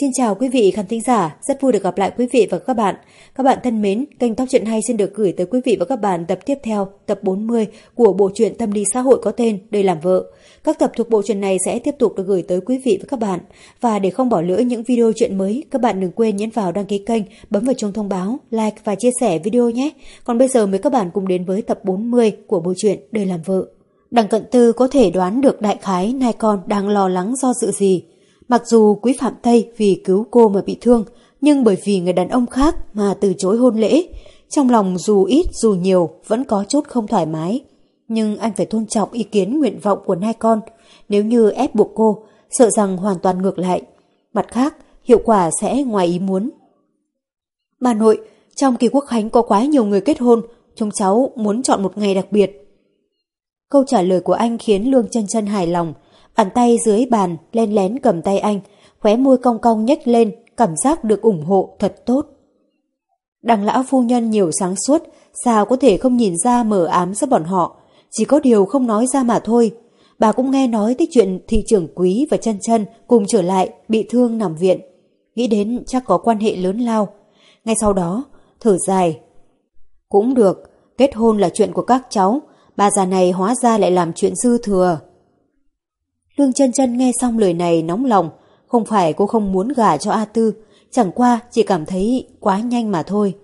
Xin chào quý vị khán thính giả, rất vui được gặp lại quý vị và các bạn. Các bạn thân mến, kênh Top Truyện Hay xin được gửi tới quý vị và các bạn tập tiếp theo, tập 40 của bộ truyện tâm lý xã hội có tên Đời làm vợ. Các tập thuộc bộ truyện này sẽ tiếp tục được gửi tới quý vị và các bạn. Và để không bỏ lỡ những video truyện mới, các bạn đừng quên nhấn vào đăng ký kênh, bấm vào chuông thông báo, like và chia sẻ video nhé. Còn bây giờ mời các bạn cùng đến với tập 40 của bộ truyện Đời làm vợ. Đằng cận tư có thể đoán được đại khái nai con đang lo lắng do sự gì. Mặc dù quý Phạm Tây vì cứu cô mà bị thương, nhưng bởi vì người đàn ông khác mà từ chối hôn lễ, trong lòng dù ít dù nhiều vẫn có chút không thoải mái. Nhưng anh phải tôn trọng ý kiến nguyện vọng của nai con, nếu như ép buộc cô, sợ rằng hoàn toàn ngược lại. Mặt khác, hiệu quả sẽ ngoài ý muốn. Bà nội, trong kỳ quốc khánh có quá nhiều người kết hôn, chúng cháu muốn chọn một ngày đặc biệt. Câu trả lời của anh khiến Lương chân chân hài lòng, Bàn tay dưới bàn len lén cầm tay anh, khóe môi cong cong nhếch lên, cảm giác được ủng hộ thật tốt. Đằng lão phu nhân nhiều sáng suốt, sao có thể không nhìn ra mở ám giữa bọn họ, chỉ có điều không nói ra mà thôi. Bà cũng nghe nói tới chuyện thị trưởng quý và chân chân cùng trở lại bị thương nằm viện. Nghĩ đến chắc có quan hệ lớn lao. Ngay sau đó, thở dài. Cũng được, kết hôn là chuyện của các cháu, bà già này hóa ra lại làm chuyện dư thừa. Lương chân chân nghe xong lời này nóng lòng, không phải cô không muốn gả cho A Tư, chẳng qua chỉ cảm thấy quá nhanh mà thôi.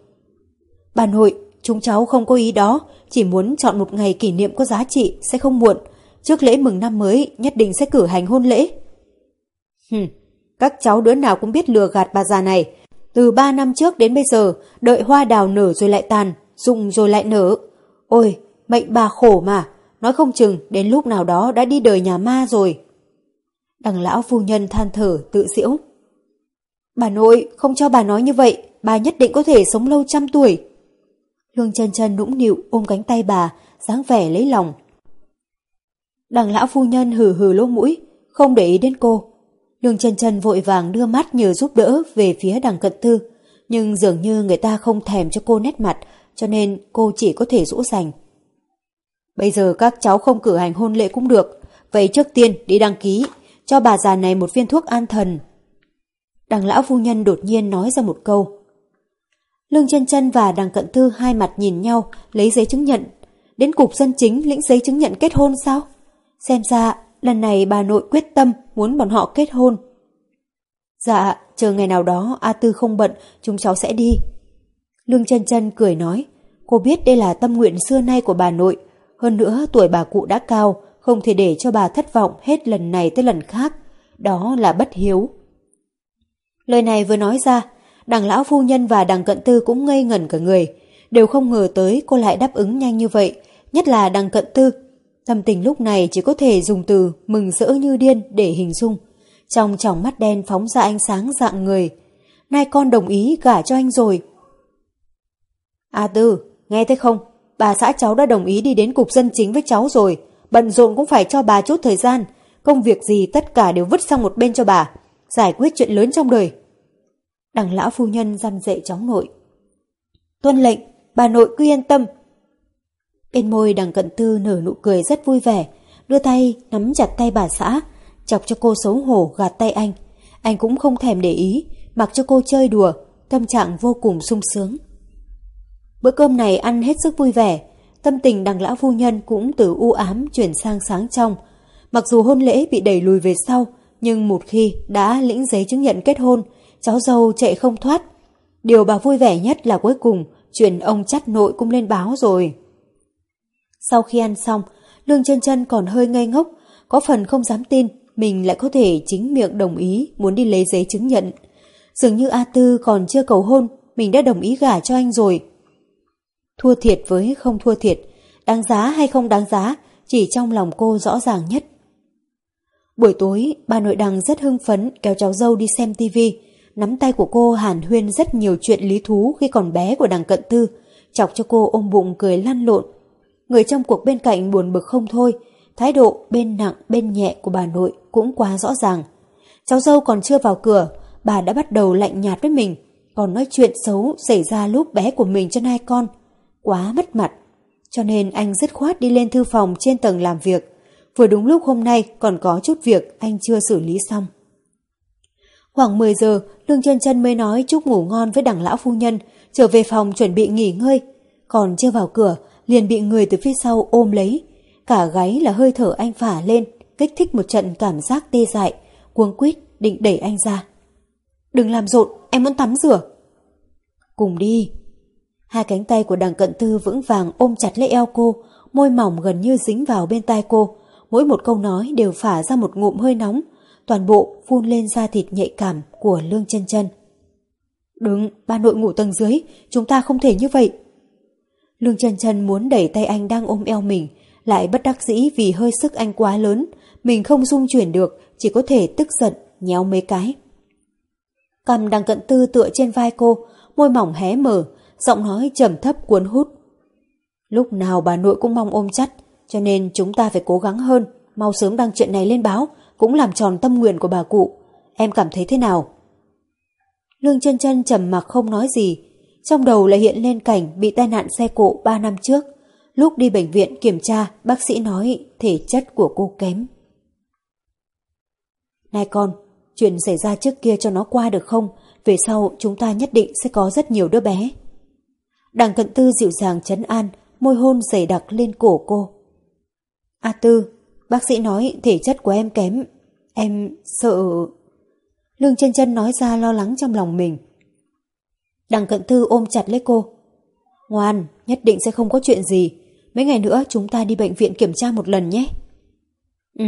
Bà nội, chúng cháu không có ý đó, chỉ muốn chọn một ngày kỷ niệm có giá trị sẽ không muộn. Trước lễ mừng năm mới nhất định sẽ cử hành hôn lễ. Hừm, các cháu đứa nào cũng biết lừa gạt bà già này. Từ ba năm trước đến bây giờ, đợi hoa đào nở rồi lại tàn, rụng rồi lại nở. Ôi, mệnh bà khổ mà, nói không chừng đến lúc nào đó đã đi đời nhà ma rồi. Đằng lão phu nhân than thở tự diễu. Bà nội, không cho bà nói như vậy, bà nhất định có thể sống lâu trăm tuổi. Lương chân chân nũng nịu ôm cánh tay bà, dáng vẻ lấy lòng. Đằng lão phu nhân hừ hừ lỗ mũi, không để ý đến cô. Lương chân chân vội vàng đưa mắt nhờ giúp đỡ về phía đằng cận thư, nhưng dường như người ta không thèm cho cô nét mặt, cho nên cô chỉ có thể rũ rành. Bây giờ các cháu không cử hành hôn lễ cũng được, vậy trước tiên đi đăng ký, cho bà già này một viên thuốc an thần. Đằng lão phu nhân đột nhiên nói ra một câu. Lương chân chân và đằng cận thư hai mặt nhìn nhau, lấy giấy chứng nhận. Đến cục dân chính lĩnh giấy chứng nhận kết hôn sao? Xem ra, lần này bà nội quyết tâm muốn bọn họ kết hôn. Dạ, chờ ngày nào đó A Tư không bận, chúng cháu sẽ đi. Lương chân chân cười nói, cô biết đây là tâm nguyện xưa nay của bà nội. Hơn nữa tuổi bà cụ đã cao, không thể để cho bà thất vọng hết lần này tới lần khác. Đó là bất hiếu. Lời này vừa nói ra, đằng lão phu nhân và đằng cận tư cũng ngây ngẩn cả người, đều không ngờ tới cô lại đáp ứng nhanh như vậy, nhất là đằng cận tư. Tâm tình lúc này chỉ có thể dùng từ mừng rỡ như điên để hình dung. Trong tròng mắt đen phóng ra ánh sáng dạng người. Nay con đồng ý gả cho anh rồi. A Tư, nghe thấy không? Bà xã cháu đã đồng ý đi đến cục dân chính với cháu rồi bận rộn cũng phải cho bà chút thời gian, công việc gì tất cả đều vứt sang một bên cho bà, giải quyết chuyện lớn trong đời. Đằng lão phu nhân răn dậy cháu nội. Tuân lệnh, bà nội cứ yên tâm. Bên môi đằng cận tư nở nụ cười rất vui vẻ, đưa tay nắm chặt tay bà xã, chọc cho cô xấu hổ gạt tay anh. Anh cũng không thèm để ý, mặc cho cô chơi đùa, tâm trạng vô cùng sung sướng. Bữa cơm này ăn hết sức vui vẻ, tâm tình đằng lão phu nhân cũng từ u ám chuyển sang sáng trong. Mặc dù hôn lễ bị đẩy lùi về sau, nhưng một khi đã lĩnh giấy chứng nhận kết hôn, cháu dâu chạy không thoát. Điều bà vui vẻ nhất là cuối cùng, chuyện ông chắt nội cũng lên báo rồi. Sau khi ăn xong, Lương chân chân còn hơi ngây ngốc, có phần không dám tin mình lại có thể chính miệng đồng ý muốn đi lấy giấy chứng nhận. Dường như A Tư còn chưa cầu hôn, mình đã đồng ý gả cho anh rồi. Thua thiệt với không thua thiệt, đáng giá hay không đáng giá, chỉ trong lòng cô rõ ràng nhất. Buổi tối, bà nội đằng rất hưng phấn kéo cháu dâu đi xem tivi, nắm tay của cô hàn huyên rất nhiều chuyện lý thú khi còn bé của đằng cận tư, chọc cho cô ôm bụng cười lăn lộn. Người trong cuộc bên cạnh buồn bực không thôi, thái độ bên nặng bên nhẹ của bà nội cũng quá rõ ràng. Cháu dâu còn chưa vào cửa, bà đã bắt đầu lạnh nhạt với mình, còn nói chuyện xấu xảy ra lúc bé của mình cho hai con quá mất mặt. Cho nên anh dứt khoát đi lên thư phòng trên tầng làm việc. Vừa đúng lúc hôm nay còn có chút việc anh chưa xử lý xong. Khoảng 10 giờ, Lương chân chân mới nói chúc ngủ ngon với đằng lão phu nhân, trở về phòng chuẩn bị nghỉ ngơi. Còn chưa vào cửa, liền bị người từ phía sau ôm lấy. Cả gáy là hơi thở anh phả lên, kích thích một trận cảm giác tê dại, cuống quýt định đẩy anh ra. Đừng làm rộn, em muốn tắm rửa. Cùng đi. Hai cánh tay của đằng cận tư vững vàng ôm chặt lấy eo cô, môi mỏng gần như dính vào bên tai cô. Mỗi một câu nói đều phả ra một ngụm hơi nóng, toàn bộ phun lên da thịt nhạy cảm của Lương chân chân. Đừng, ba nội ngủ tầng dưới, chúng ta không thể như vậy. Lương chân chân muốn đẩy tay anh đang ôm eo mình, lại bất đắc dĩ vì hơi sức anh quá lớn, mình không dung chuyển được, chỉ có thể tức giận, nhéo mấy cái. Cầm đang cận tư tựa trên vai cô, môi mỏng hé mở, giọng nói trầm thấp cuốn hút. Lúc nào bà nội cũng mong ôm chặt, cho nên chúng ta phải cố gắng hơn, mau sớm đăng chuyện này lên báo, cũng làm tròn tâm nguyện của bà cụ. Em cảm thấy thế nào? Lương chân chân trầm mặc không nói gì, trong đầu lại hiện lên cảnh bị tai nạn xe cộ 3 năm trước. Lúc đi bệnh viện kiểm tra, bác sĩ nói thể chất của cô kém. Này con, chuyện xảy ra trước kia cho nó qua được không? Về sau chúng ta nhất định sẽ có rất nhiều đứa bé. Đằng cận tư dịu dàng chấn an, môi hôn dày đặc lên cổ cô. A Tư, bác sĩ nói thể chất của em kém. Em sợ... Lương chân chân nói ra lo lắng trong lòng mình. Đằng cận tư ôm chặt lấy cô. Ngoan, nhất định sẽ không có chuyện gì. Mấy ngày nữa chúng ta đi bệnh viện kiểm tra một lần nhé. Ừ.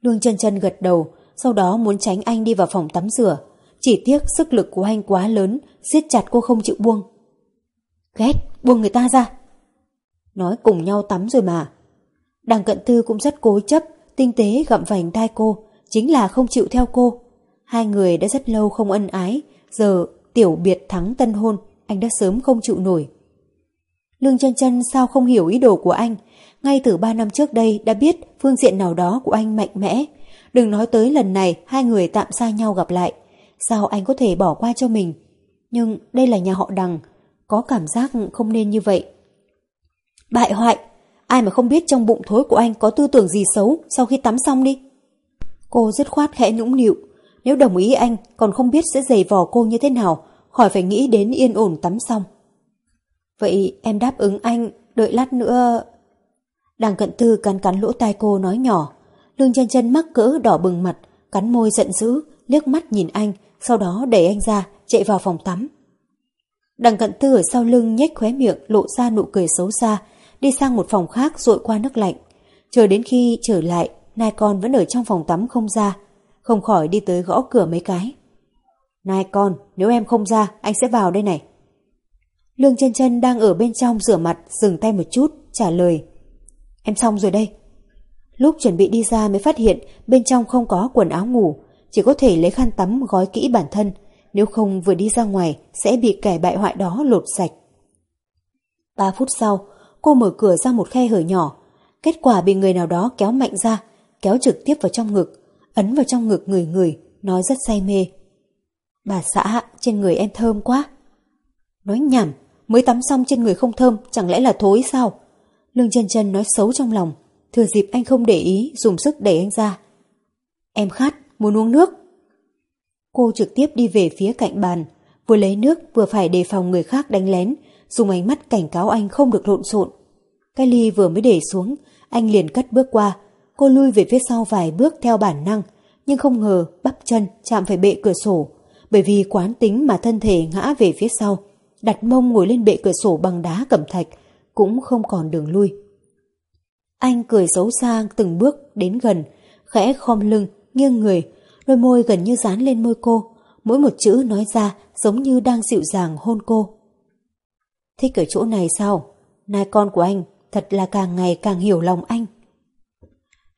Lương chân chân gật đầu, sau đó muốn tránh anh đi vào phòng tắm rửa. Chỉ tiếc sức lực của anh quá lớn, siết chặt cô không chịu buông. Ghét, buông người ta ra. Nói cùng nhau tắm rồi mà. Đằng cận tư cũng rất cố chấp, tinh tế gặm vành tai cô, chính là không chịu theo cô. Hai người đã rất lâu không ân ái, giờ tiểu biệt thắng tân hôn, anh đã sớm không chịu nổi. Lương chân chân sao không hiểu ý đồ của anh, ngay từ ba năm trước đây đã biết phương diện nào đó của anh mạnh mẽ. Đừng nói tới lần này hai người tạm xa nhau gặp lại, sao anh có thể bỏ qua cho mình. Nhưng đây là nhà họ đằng, có cảm giác không nên như vậy. Bại hoại, ai mà không biết trong bụng thối của anh có tư tưởng gì xấu sau khi tắm xong đi. Cô dứt khoát khẽ nũng nịu, nếu đồng ý anh còn không biết sẽ giày vò cô như thế nào, khỏi phải nghĩ đến yên ổn tắm xong. Vậy em đáp ứng anh, đợi lát nữa... Đằng cận tư cắn cắn lỗ tai cô nói nhỏ. Lương chân chân mắc cỡ đỏ bừng mặt, cắn môi giận dữ, liếc mắt nhìn anh, sau đó đẩy anh ra, chạy vào phòng tắm. Đằng cận tư ở sau lưng nhếch khóe miệng lộ ra nụ cười xấu xa, đi sang một phòng khác rội qua nước lạnh. Chờ đến khi trở lại, nai con vẫn ở trong phòng tắm không ra, không khỏi đi tới gõ cửa mấy cái. Nai con, nếu em không ra, anh sẽ vào đây này. Lương chân chân đang ở bên trong rửa mặt, dừng tay một chút, trả lời. Em xong rồi đây. Lúc chuẩn bị đi ra mới phát hiện bên trong không có quần áo ngủ, chỉ có thể lấy khăn tắm gói kỹ bản thân, nếu không vừa đi ra ngoài sẽ bị kẻ bại hoại đó lột sạch. Ba phút sau, cô mở cửa ra một khe hở nhỏ, kết quả bị người nào đó kéo mạnh ra, kéo trực tiếp vào trong ngực, ấn vào trong ngực người người, nói rất say mê. Bà xã, trên người em thơm quá. Nói nhảm, mới tắm xong trên người không thơm, chẳng lẽ là thối sao? Lương chân chân nói xấu trong lòng, thừa dịp anh không để ý, dùng sức đẩy anh ra. Em khát, muốn uống nước. Cô trực tiếp đi về phía cạnh bàn, vừa lấy nước vừa phải đề phòng người khác đánh lén, dùng ánh mắt cảnh cáo anh không được lộn xộn. Cái ly vừa mới để xuống, anh liền cất bước qua, cô lui về phía sau vài bước theo bản năng, nhưng không ngờ bắp chân chạm phải bệ cửa sổ, bởi vì quán tính mà thân thể ngã về phía sau, đặt mông ngồi lên bệ cửa sổ bằng đá cẩm thạch, cũng không còn đường lui. Anh cười xấu xa từng bước đến gần, khẽ khom lưng, nghiêng người, đôi môi gần như dán lên môi cô, mỗi một chữ nói ra giống như đang dịu dàng hôn cô. Thích ở chỗ này sao? Nai con của anh thật là càng ngày càng hiểu lòng anh.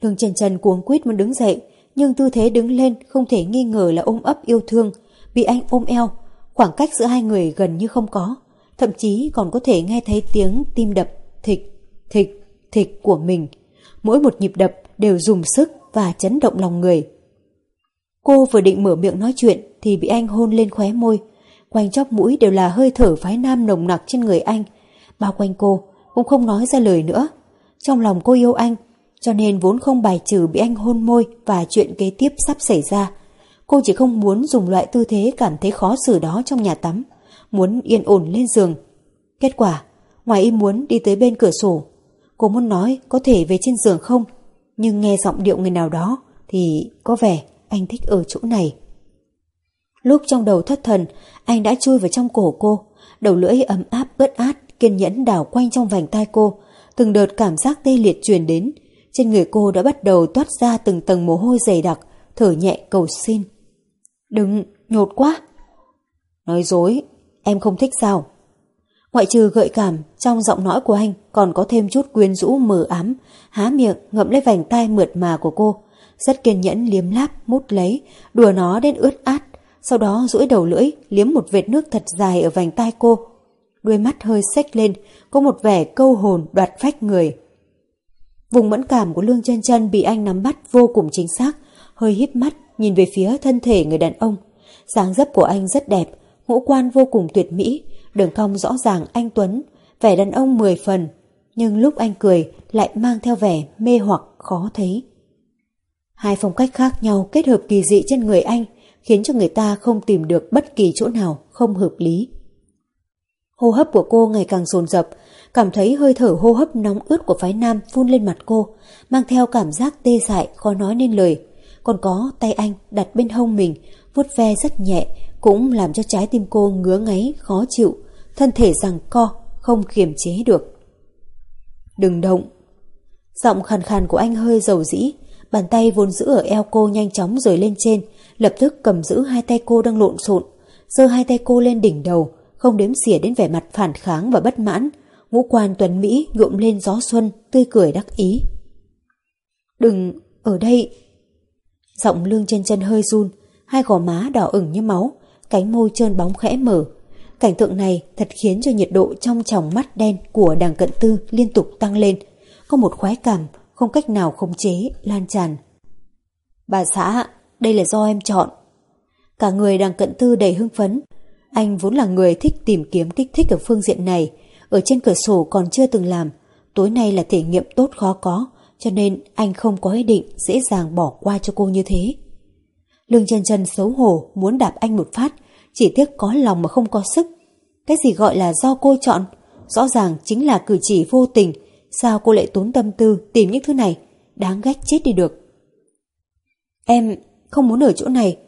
Lương Trần Trần cuống quýt muốn đứng dậy, nhưng tư thế đứng lên không thể nghi ngờ là ôm ấp yêu thương, bị anh ôm eo, khoảng cách giữa hai người gần như không có, thậm chí còn có thể nghe thấy tiếng tim đập thịch, thịch, thịch của mình. Mỗi một nhịp đập đều dùng sức và chấn động lòng người. Cô vừa định mở miệng nói chuyện thì bị anh hôn lên khóe môi. Quanh chóc mũi đều là hơi thở phái nam nồng nặc trên người anh. Bao quanh cô cũng không nói ra lời nữa. Trong lòng cô yêu anh, cho nên vốn không bài trừ bị anh hôn môi và chuyện kế tiếp sắp xảy ra. Cô chỉ không muốn dùng loại tư thế cảm thấy khó xử đó trong nhà tắm, muốn yên ổn lên giường. Kết quả, ngoài ý muốn đi tới bên cửa sổ, cô muốn nói có thể về trên giường không, nhưng nghe giọng điệu người nào đó thì có vẻ anh thích ở chỗ này. Lúc trong đầu thất thần, anh đã chui vào trong cổ cô, đầu lưỡi ấm áp ướt át, kiên nhẫn đảo quanh trong vành tai cô, từng đợt cảm giác tê liệt truyền đến, trên người cô đã bắt đầu toát ra từng tầng mồ hôi dày đặc, thở nhẹ cầu xin. Đừng, nhột quá. Nói dối, em không thích sao? Ngoại trừ gợi cảm, trong giọng nói của anh còn có thêm chút quyến rũ mờ ám, há miệng ngậm lấy vành tai mượt mà của cô, rất kiên nhẫn liếm láp, mút lấy, đùa nó đến ướt át, sau đó duỗi đầu lưỡi liếm một vệt nước thật dài ở vành tai cô. Đuôi mắt hơi xếch lên, có một vẻ câu hồn đoạt phách người. Vùng mẫn cảm của Lương chân chân bị anh nắm bắt vô cùng chính xác, hơi híp mắt nhìn về phía thân thể người đàn ông. dáng dấp của anh rất đẹp, ngũ quan vô cùng tuyệt mỹ, đường cong rõ ràng anh Tuấn, vẻ đàn ông mười phần, nhưng lúc anh cười lại mang theo vẻ mê hoặc khó thấy. Hai phong cách khác nhau kết hợp kỳ dị trên người anh khiến cho người ta không tìm được bất kỳ chỗ nào không hợp lý. Hô hấp của cô ngày càng dồn dập, cảm thấy hơi thở hô hấp nóng ướt của phái nam phun lên mặt cô, mang theo cảm giác tê dại khó nói nên lời. Còn có tay anh đặt bên hông mình, vuốt ve rất nhẹ, cũng làm cho trái tim cô ngứa ngáy, khó chịu, thân thể rằng co, không kiềm chế được. Đừng động. Giọng khàn khàn của anh hơi dầu dĩ, bàn tay vốn giữ ở eo cô nhanh chóng rời lên trên, lập tức cầm giữ hai tay cô đang lộn xộn, giơ hai tay cô lên đỉnh đầu, không đếm xỉa đến vẻ mặt phản kháng và bất mãn, ngũ quan tuấn Mỹ nhuộm lên gió xuân, tươi cười đắc ý. Đừng, ở đây. Giọng lương chân chân hơi run, hai gò má đỏ ửng như máu, cánh môi trơn bóng khẽ mở. Cảnh tượng này thật khiến cho nhiệt độ trong tròng mắt đen của đằng cận tư liên tục tăng lên, có một khoái cảm không cách nào khống chế, lan tràn. Bà xã, đây là do em chọn. Cả người đang cận tư đầy hưng phấn. Anh vốn là người thích tìm kiếm kích thích ở phương diện này, ở trên cửa sổ còn chưa từng làm. Tối nay là thể nghiệm tốt khó có, cho nên anh không có ý định dễ dàng bỏ qua cho cô như thế. Lương chân chân xấu hổ muốn đạp anh một phát, chỉ tiếc có lòng mà không có sức. Cái gì gọi là do cô chọn, rõ ràng chính là cử chỉ vô tình, sao cô lại tốn tâm tư tìm những thứ này, đáng ghét chết đi được. Em, không muốn ở chỗ này.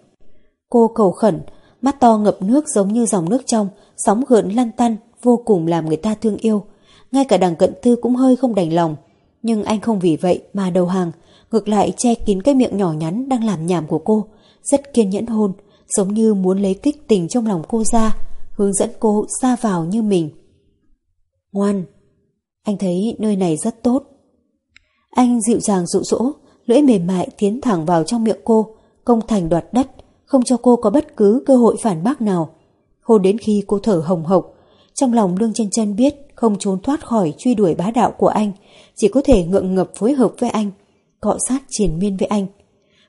Cô cầu khẩn, mắt to ngập nước giống như dòng nước trong, sóng gợn lăn tăn, vô cùng làm người ta thương yêu. Ngay cả đằng cận tư cũng hơi không đành lòng. Nhưng anh không vì vậy mà đầu hàng, ngược lại che kín cái miệng nhỏ nhắn đang làm nhảm của cô, rất kiên nhẫn hôn, giống như muốn lấy kích tình trong lòng cô ra, hướng dẫn cô xa vào như mình. Ngoan, anh thấy nơi này rất tốt. Anh dịu dàng dụ dỗ, lưỡi mềm mại tiến thẳng vào trong miệng cô, công thành đoạt đất, không cho cô có bất cứ cơ hội phản bác nào. Hôn đến khi cô thở hồng hộc, trong lòng Lương chân chân biết không trốn thoát khỏi truy đuổi bá đạo của anh, chỉ có thể ngượng ngập phối hợp với anh, cọ sát triền miên với anh.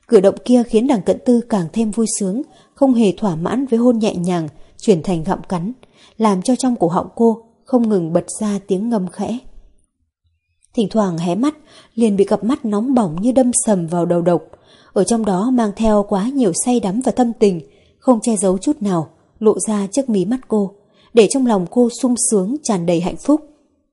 Cử động kia khiến đằng cận tư càng thêm vui sướng, không hề thỏa mãn với hôn nhẹ nhàng, chuyển thành gặm cắn, làm cho trong cổ họng cô không ngừng bật ra tiếng ngâm khẽ. Thỉnh thoảng hé mắt, liền bị cặp mắt nóng bỏng như đâm sầm vào đầu độc, ở trong đó mang theo quá nhiều say đắm và tâm tình, không che giấu chút nào, lộ ra trước mí mắt cô, để trong lòng cô sung sướng tràn đầy hạnh phúc.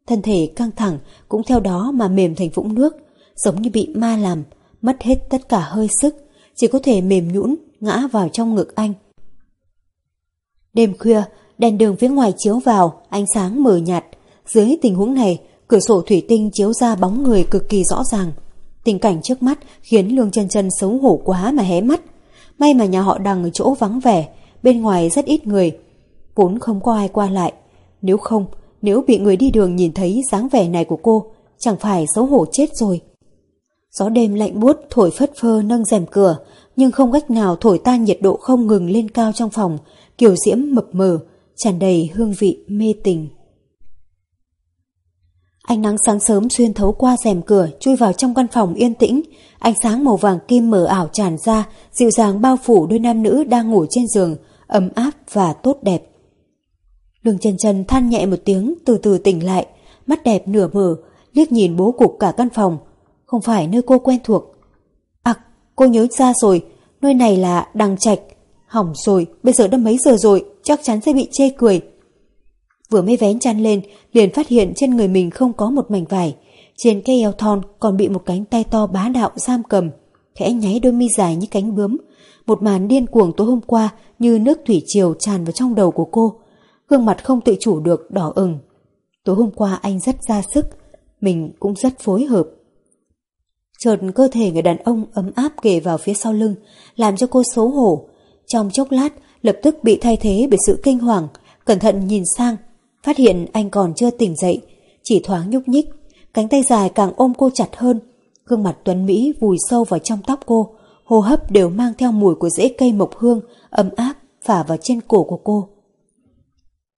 Thân thể căng thẳng cũng theo đó mà mềm thành vũng nước, giống như bị ma làm, mất hết tất cả hơi sức, chỉ có thể mềm nhũn ngã vào trong ngực anh. Đêm khuya, đèn đường phía ngoài chiếu vào, ánh sáng mờ nhạt. Dưới tình huống này, cửa sổ thủy tinh chiếu ra bóng người cực kỳ rõ ràng. Tình cảnh trước mắt khiến Lương chân chân xấu hổ quá mà hé mắt. May mà nhà họ đằng ở chỗ vắng vẻ, bên ngoài rất ít người. Vốn không có ai qua lại. Nếu không, nếu bị người đi đường nhìn thấy dáng vẻ này của cô, chẳng phải xấu hổ chết rồi. Gió đêm lạnh buốt thổi phất phơ nâng rèm cửa, nhưng không cách nào thổi tan nhiệt độ không ngừng lên cao trong phòng, kiểu diễm mập mờ, tràn đầy hương vị mê tình. Ánh nắng sáng sớm xuyên thấu qua rèm cửa chui vào trong căn phòng yên tĩnh, ánh sáng màu vàng kim mờ ảo tràn ra, dịu dàng bao phủ đôi nam nữ đang ngủ trên giường, ấm áp và tốt đẹp. Lương chân chân than nhẹ một tiếng từ từ tỉnh lại, mắt đẹp nửa mở, liếc nhìn bố cục cả căn phòng, không phải nơi cô quen thuộc. À, cô nhớ ra rồi, Nơi này là đằng trạch. Hỏng rồi, bây giờ đã mấy giờ rồi, chắc chắn sẽ bị chê cười. Vừa mới vén chăn lên, liền phát hiện trên người mình không có một mảnh vải. Trên cây eo thon còn bị một cánh tay to bá đạo giam cầm, khẽ nháy đôi mi dài như cánh bướm. Một màn điên cuồng tối hôm qua như nước thủy triều tràn vào trong đầu của cô. Gương mặt không tự chủ được đỏ ửng. Tối hôm qua anh rất ra sức, mình cũng rất phối hợp. Chợt cơ thể người đàn ông ấm áp kề vào phía sau lưng, làm cho cô xấu hổ. Trong chốc lát, lập tức bị thay thế bởi sự kinh hoàng, cẩn thận nhìn sang, phát hiện anh còn chưa tỉnh dậy, chỉ thoáng nhúc nhích, cánh tay dài càng ôm cô chặt hơn, gương mặt Tuấn Mỹ vùi sâu vào trong tóc cô, hô hấp đều mang theo mùi của rễ cây mộc hương, ấm áp phả vào trên cổ của cô.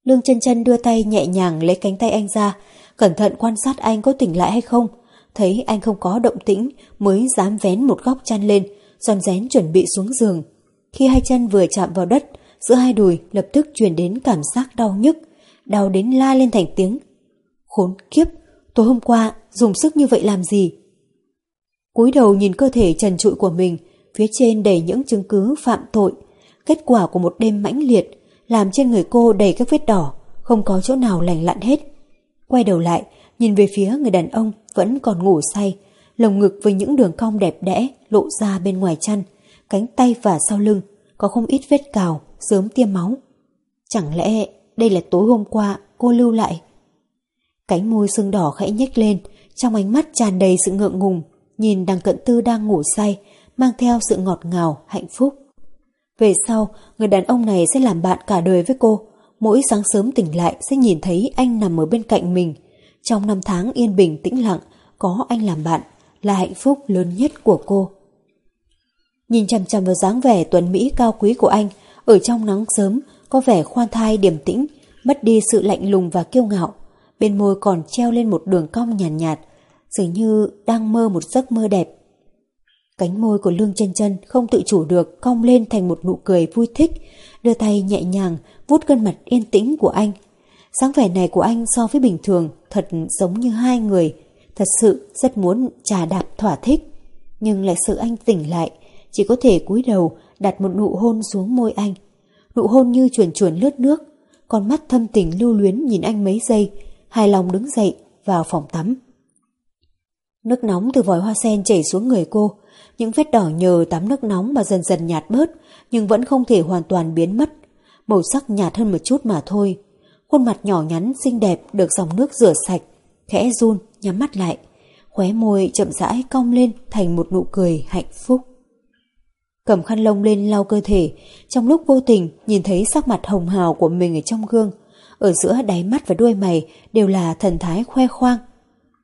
Lương chân chân đưa tay nhẹ nhàng lấy cánh tay anh ra, cẩn thận quan sát anh có tỉnh lại hay không. Thấy anh không có động tĩnh mới dám vén một góc chăn lên, giòn rén chuẩn bị xuống giường. Khi hai chân vừa chạm vào đất, giữa hai đùi lập tức truyền đến cảm giác đau nhức, đau đến la lên thành tiếng. Khốn kiếp, tối hôm qua dùng sức như vậy làm gì? cúi đầu nhìn cơ thể trần trụi của mình, phía trên đầy những chứng cứ phạm tội. Kết quả của một đêm mãnh liệt, làm trên người cô đầy các vết đỏ, không có chỗ nào lành lặn hết. Quay đầu lại, nhìn về phía người đàn ông vẫn còn ngủ say, lồng ngực với những đường cong đẹp đẽ lộ ra bên ngoài chăn, cánh tay và sau lưng có không ít vết cào, sớm tiêm máu. Chẳng lẽ đây là tối hôm qua cô lưu lại? Cánh môi sưng đỏ khẽ nhếch lên, trong ánh mắt tràn đầy sự ngượng ngùng, nhìn đằng cận tư đang ngủ say, mang theo sự ngọt ngào, hạnh phúc. Về sau, người đàn ông này sẽ làm bạn cả đời với cô. Mỗi sáng sớm tỉnh lại sẽ nhìn thấy anh nằm ở bên cạnh mình. Trong năm tháng yên bình tĩnh lặng, có anh làm bạn là hạnh phúc lớn nhất của cô. Nhìn chằm chằm vào dáng vẻ tuấn Mỹ cao quý của anh, ở trong nắng sớm có vẻ khoan thai điềm tĩnh, mất đi sự lạnh lùng và kiêu ngạo. Bên môi còn treo lên một đường cong nhàn nhạt, nhạt, dường như đang mơ một giấc mơ đẹp. Cánh môi của Lương chân chân không tự chủ được cong lên thành một nụ cười vui thích, đưa tay nhẹ nhàng vuốt gân mặt yên tĩnh của anh. Sáng vẻ này của anh so với bình thường thật giống như hai người, thật sự rất muốn trà đạp thỏa thích. Nhưng lại sợ anh tỉnh lại, chỉ có thể cúi đầu đặt một nụ hôn xuống môi anh. Nụ hôn như chuồn chuồn lướt nước, con mắt thâm tình lưu luyến nhìn anh mấy giây, hài lòng đứng dậy vào phòng tắm. Nước nóng từ vòi hoa sen chảy xuống người cô, những vết đỏ nhờ tắm nước nóng mà dần dần nhạt bớt, nhưng vẫn không thể hoàn toàn biến mất. Màu sắc nhạt hơn một chút mà thôi. Khuôn mặt nhỏ nhắn xinh đẹp được dòng nước rửa sạch, khẽ run, nhắm mắt lại. Khóe môi chậm rãi cong lên thành một nụ cười hạnh phúc. Cầm khăn lông lên lau cơ thể, trong lúc vô tình nhìn thấy sắc mặt hồng hào của mình ở trong gương. Ở giữa đáy mắt và đuôi mày đều là thần thái khoe khoang.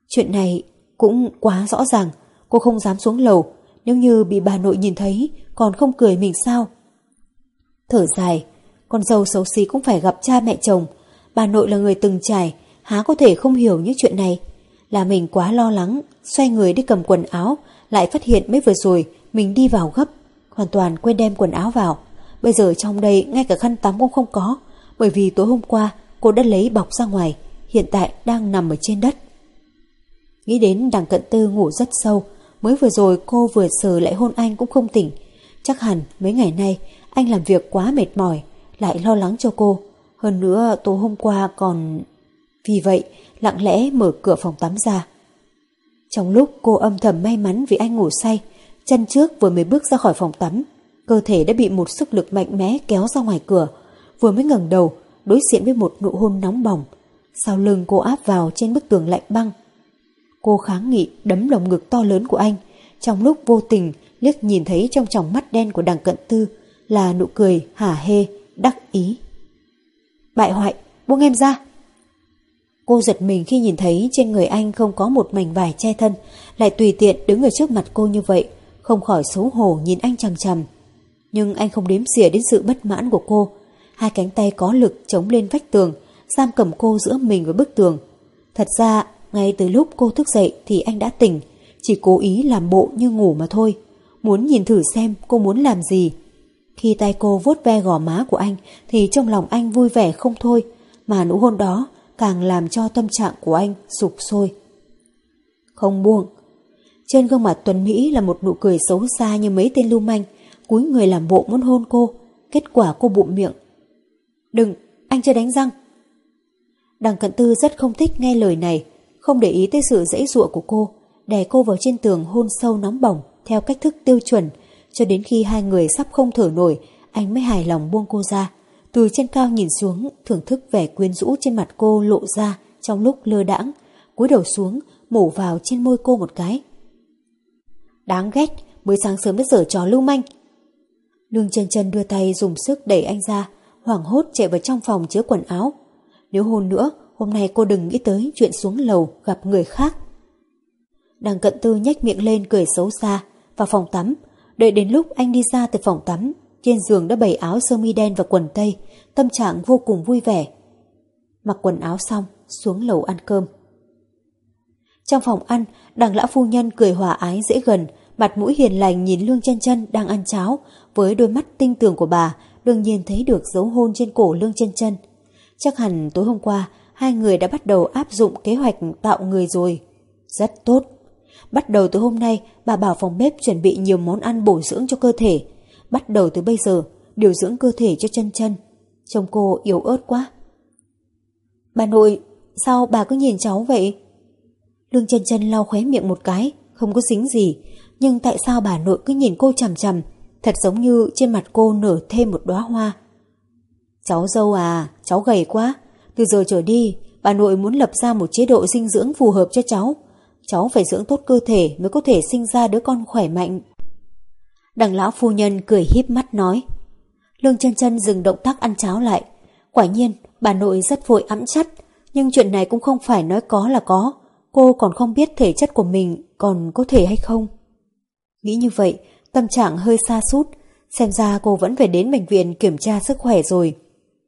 Chuyện này cũng quá rõ ràng, cô không dám xuống lầu, nếu như bị bà nội nhìn thấy còn không cười mình sao? Thở dài, con dâu xấu xí cũng phải gặp cha mẹ chồng, bà nội là người từng trải, há có thể không hiểu những chuyện này. Là mình quá lo lắng, xoay người đi cầm quần áo, lại phát hiện mới vừa rồi mình đi vào gấp, hoàn toàn quên đem quần áo vào. Bây giờ trong đây ngay cả khăn tắm cũng không có, bởi vì tối hôm qua cô đã lấy bọc ra ngoài, hiện tại đang nằm ở trên đất. Nghĩ đến đằng cận tư ngủ rất sâu, mới vừa rồi cô vừa sờ lại hôn anh cũng không tỉnh. Chắc hẳn mấy ngày nay anh làm việc quá mệt mỏi, lại lo lắng cho cô. Hơn nữa tối hôm qua còn... Vì vậy, lặng lẽ mở cửa phòng tắm ra. Trong lúc cô âm thầm may mắn vì anh ngủ say, chân trước vừa mới bước ra khỏi phòng tắm, cơ thể đã bị một sức lực mạnh mẽ kéo ra ngoài cửa, vừa mới ngẩng đầu, đối diện với một nụ hôn nóng bỏng. Sau lưng cô áp vào trên bức tường lạnh băng, Cô kháng nghị đấm lồng ngực to lớn của anh, trong lúc vô tình liếc nhìn thấy trong tròng mắt đen của đằng cận tư là nụ cười hả hê, đắc ý. Bại hoại, buông em ra. Cô giật mình khi nhìn thấy trên người anh không có một mảnh vải che thân, lại tùy tiện đứng ở trước mặt cô như vậy, không khỏi xấu hổ nhìn anh chằm chằm. Nhưng anh không đếm xỉa đến sự bất mãn của cô, hai cánh tay có lực chống lên vách tường, giam cầm cô giữa mình với bức tường. Thật ra ngay từ lúc cô thức dậy thì anh đã tỉnh, chỉ cố ý làm bộ như ngủ mà thôi. Muốn nhìn thử xem cô muốn làm gì. Khi tay cô vuốt ve gò má của anh thì trong lòng anh vui vẻ không thôi, mà nụ hôn đó càng làm cho tâm trạng của anh sụp sôi. Không buông. Trên gương mặt Tuấn Mỹ là một nụ cười xấu xa như mấy tên lưu manh. cúi người làm bộ muốn hôn cô, kết quả cô bụng miệng. Đừng, anh chưa đánh răng. Đằng cận tư rất không thích nghe lời này, không để ý tới sự dãy dụa của cô, đè cô vào trên tường hôn sâu nóng bỏng theo cách thức tiêu chuẩn, cho đến khi hai người sắp không thở nổi, anh mới hài lòng buông cô ra. Từ trên cao nhìn xuống, thưởng thức vẻ quyến rũ trên mặt cô lộ ra trong lúc lơ đãng, cúi đầu xuống, mổ vào trên môi cô một cái. Đáng ghét, mới sáng sớm mới dở trò lưu manh. Lương chân chân đưa tay dùng sức đẩy anh ra, hoảng hốt chạy vào trong phòng chứa quần áo. Nếu hôn nữa, hôm nay cô đừng nghĩ tới chuyện xuống lầu gặp người khác. Đằng cận tư nhếch miệng lên cười xấu xa, vào phòng tắm, đợi đến lúc anh đi ra từ phòng tắm, trên giường đã bày áo sơ mi đen và quần tây, tâm trạng vô cùng vui vẻ. Mặc quần áo xong, xuống lầu ăn cơm. Trong phòng ăn, đằng lão phu nhân cười hòa ái dễ gần, mặt mũi hiền lành nhìn Lương chân chân đang ăn cháo, với đôi mắt tinh tường của bà, đương nhiên thấy được dấu hôn trên cổ Lương chân chân. Chắc hẳn tối hôm qua, hai người đã bắt đầu áp dụng kế hoạch tạo người rồi. Rất tốt. Bắt đầu từ hôm nay, bà bảo phòng bếp chuẩn bị nhiều món ăn bổ dưỡng cho cơ thể. Bắt đầu từ bây giờ, điều dưỡng cơ thể cho chân chân. Trông cô yếu ớt quá. Bà nội, sao bà cứ nhìn cháu vậy? Lương chân chân lau khóe miệng một cái, không có dính gì. Nhưng tại sao bà nội cứ nhìn cô chằm chằm, thật giống như trên mặt cô nở thêm một đóa hoa. Cháu dâu à, cháu gầy quá. Từ giờ trở đi, bà nội muốn lập ra một chế độ dinh dưỡng phù hợp cho cháu. Cháu phải dưỡng tốt cơ thể mới có thể sinh ra đứa con khỏe mạnh. Đằng lão phu nhân cười híp mắt nói. Lương chân chân dừng động tác ăn cháo lại. Quả nhiên, bà nội rất vội ẵm chắt, nhưng chuyện này cũng không phải nói có là có. Cô còn không biết thể chất của mình còn có thể hay không. Nghĩ như vậy, tâm trạng hơi xa sút xem ra cô vẫn phải đến bệnh viện kiểm tra sức khỏe rồi.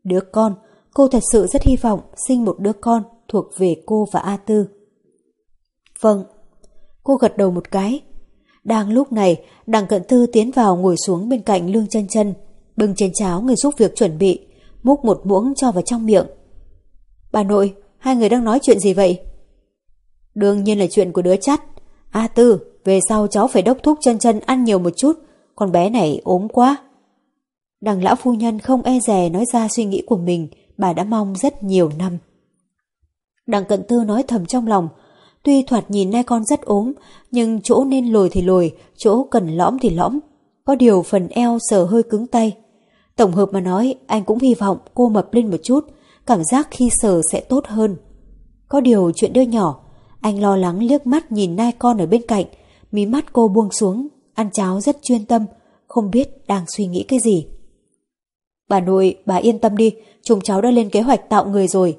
Đứa con, cô thật sự rất hy vọng sinh một đứa con thuộc về cô và A Tư. Vâng. Cô gật đầu một cái. Đang lúc này, đằng cận tư tiến vào ngồi xuống bên cạnh lương chân chân, bưng chén cháo người giúp việc chuẩn bị, múc một muỗng cho vào trong miệng. Bà nội, hai người đang nói chuyện gì vậy? Đương nhiên là chuyện của đứa chắt. A Tư, về sau cháu phải đốc thúc chân chân ăn nhiều một chút, con bé này ốm quá. Đằng lão phu nhân không e dè nói ra suy nghĩ của mình, bà đã mong rất nhiều năm. Đằng cận tư nói thầm trong lòng, tuy thoạt nhìn nay con rất ốm, nhưng chỗ nên lồi thì lồi, chỗ cần lõm thì lõm. Có điều phần eo sờ hơi cứng tay. Tổng hợp mà nói, anh cũng hy vọng cô mập lên một chút, cảm giác khi sờ sẽ tốt hơn. Có điều chuyện đứa nhỏ, anh lo lắng liếc mắt nhìn nai con ở bên cạnh, mí mắt cô buông xuống, ăn cháo rất chuyên tâm, không biết đang suy nghĩ cái gì. Bà nội, bà yên tâm đi, chúng cháu đã lên kế hoạch tạo người rồi.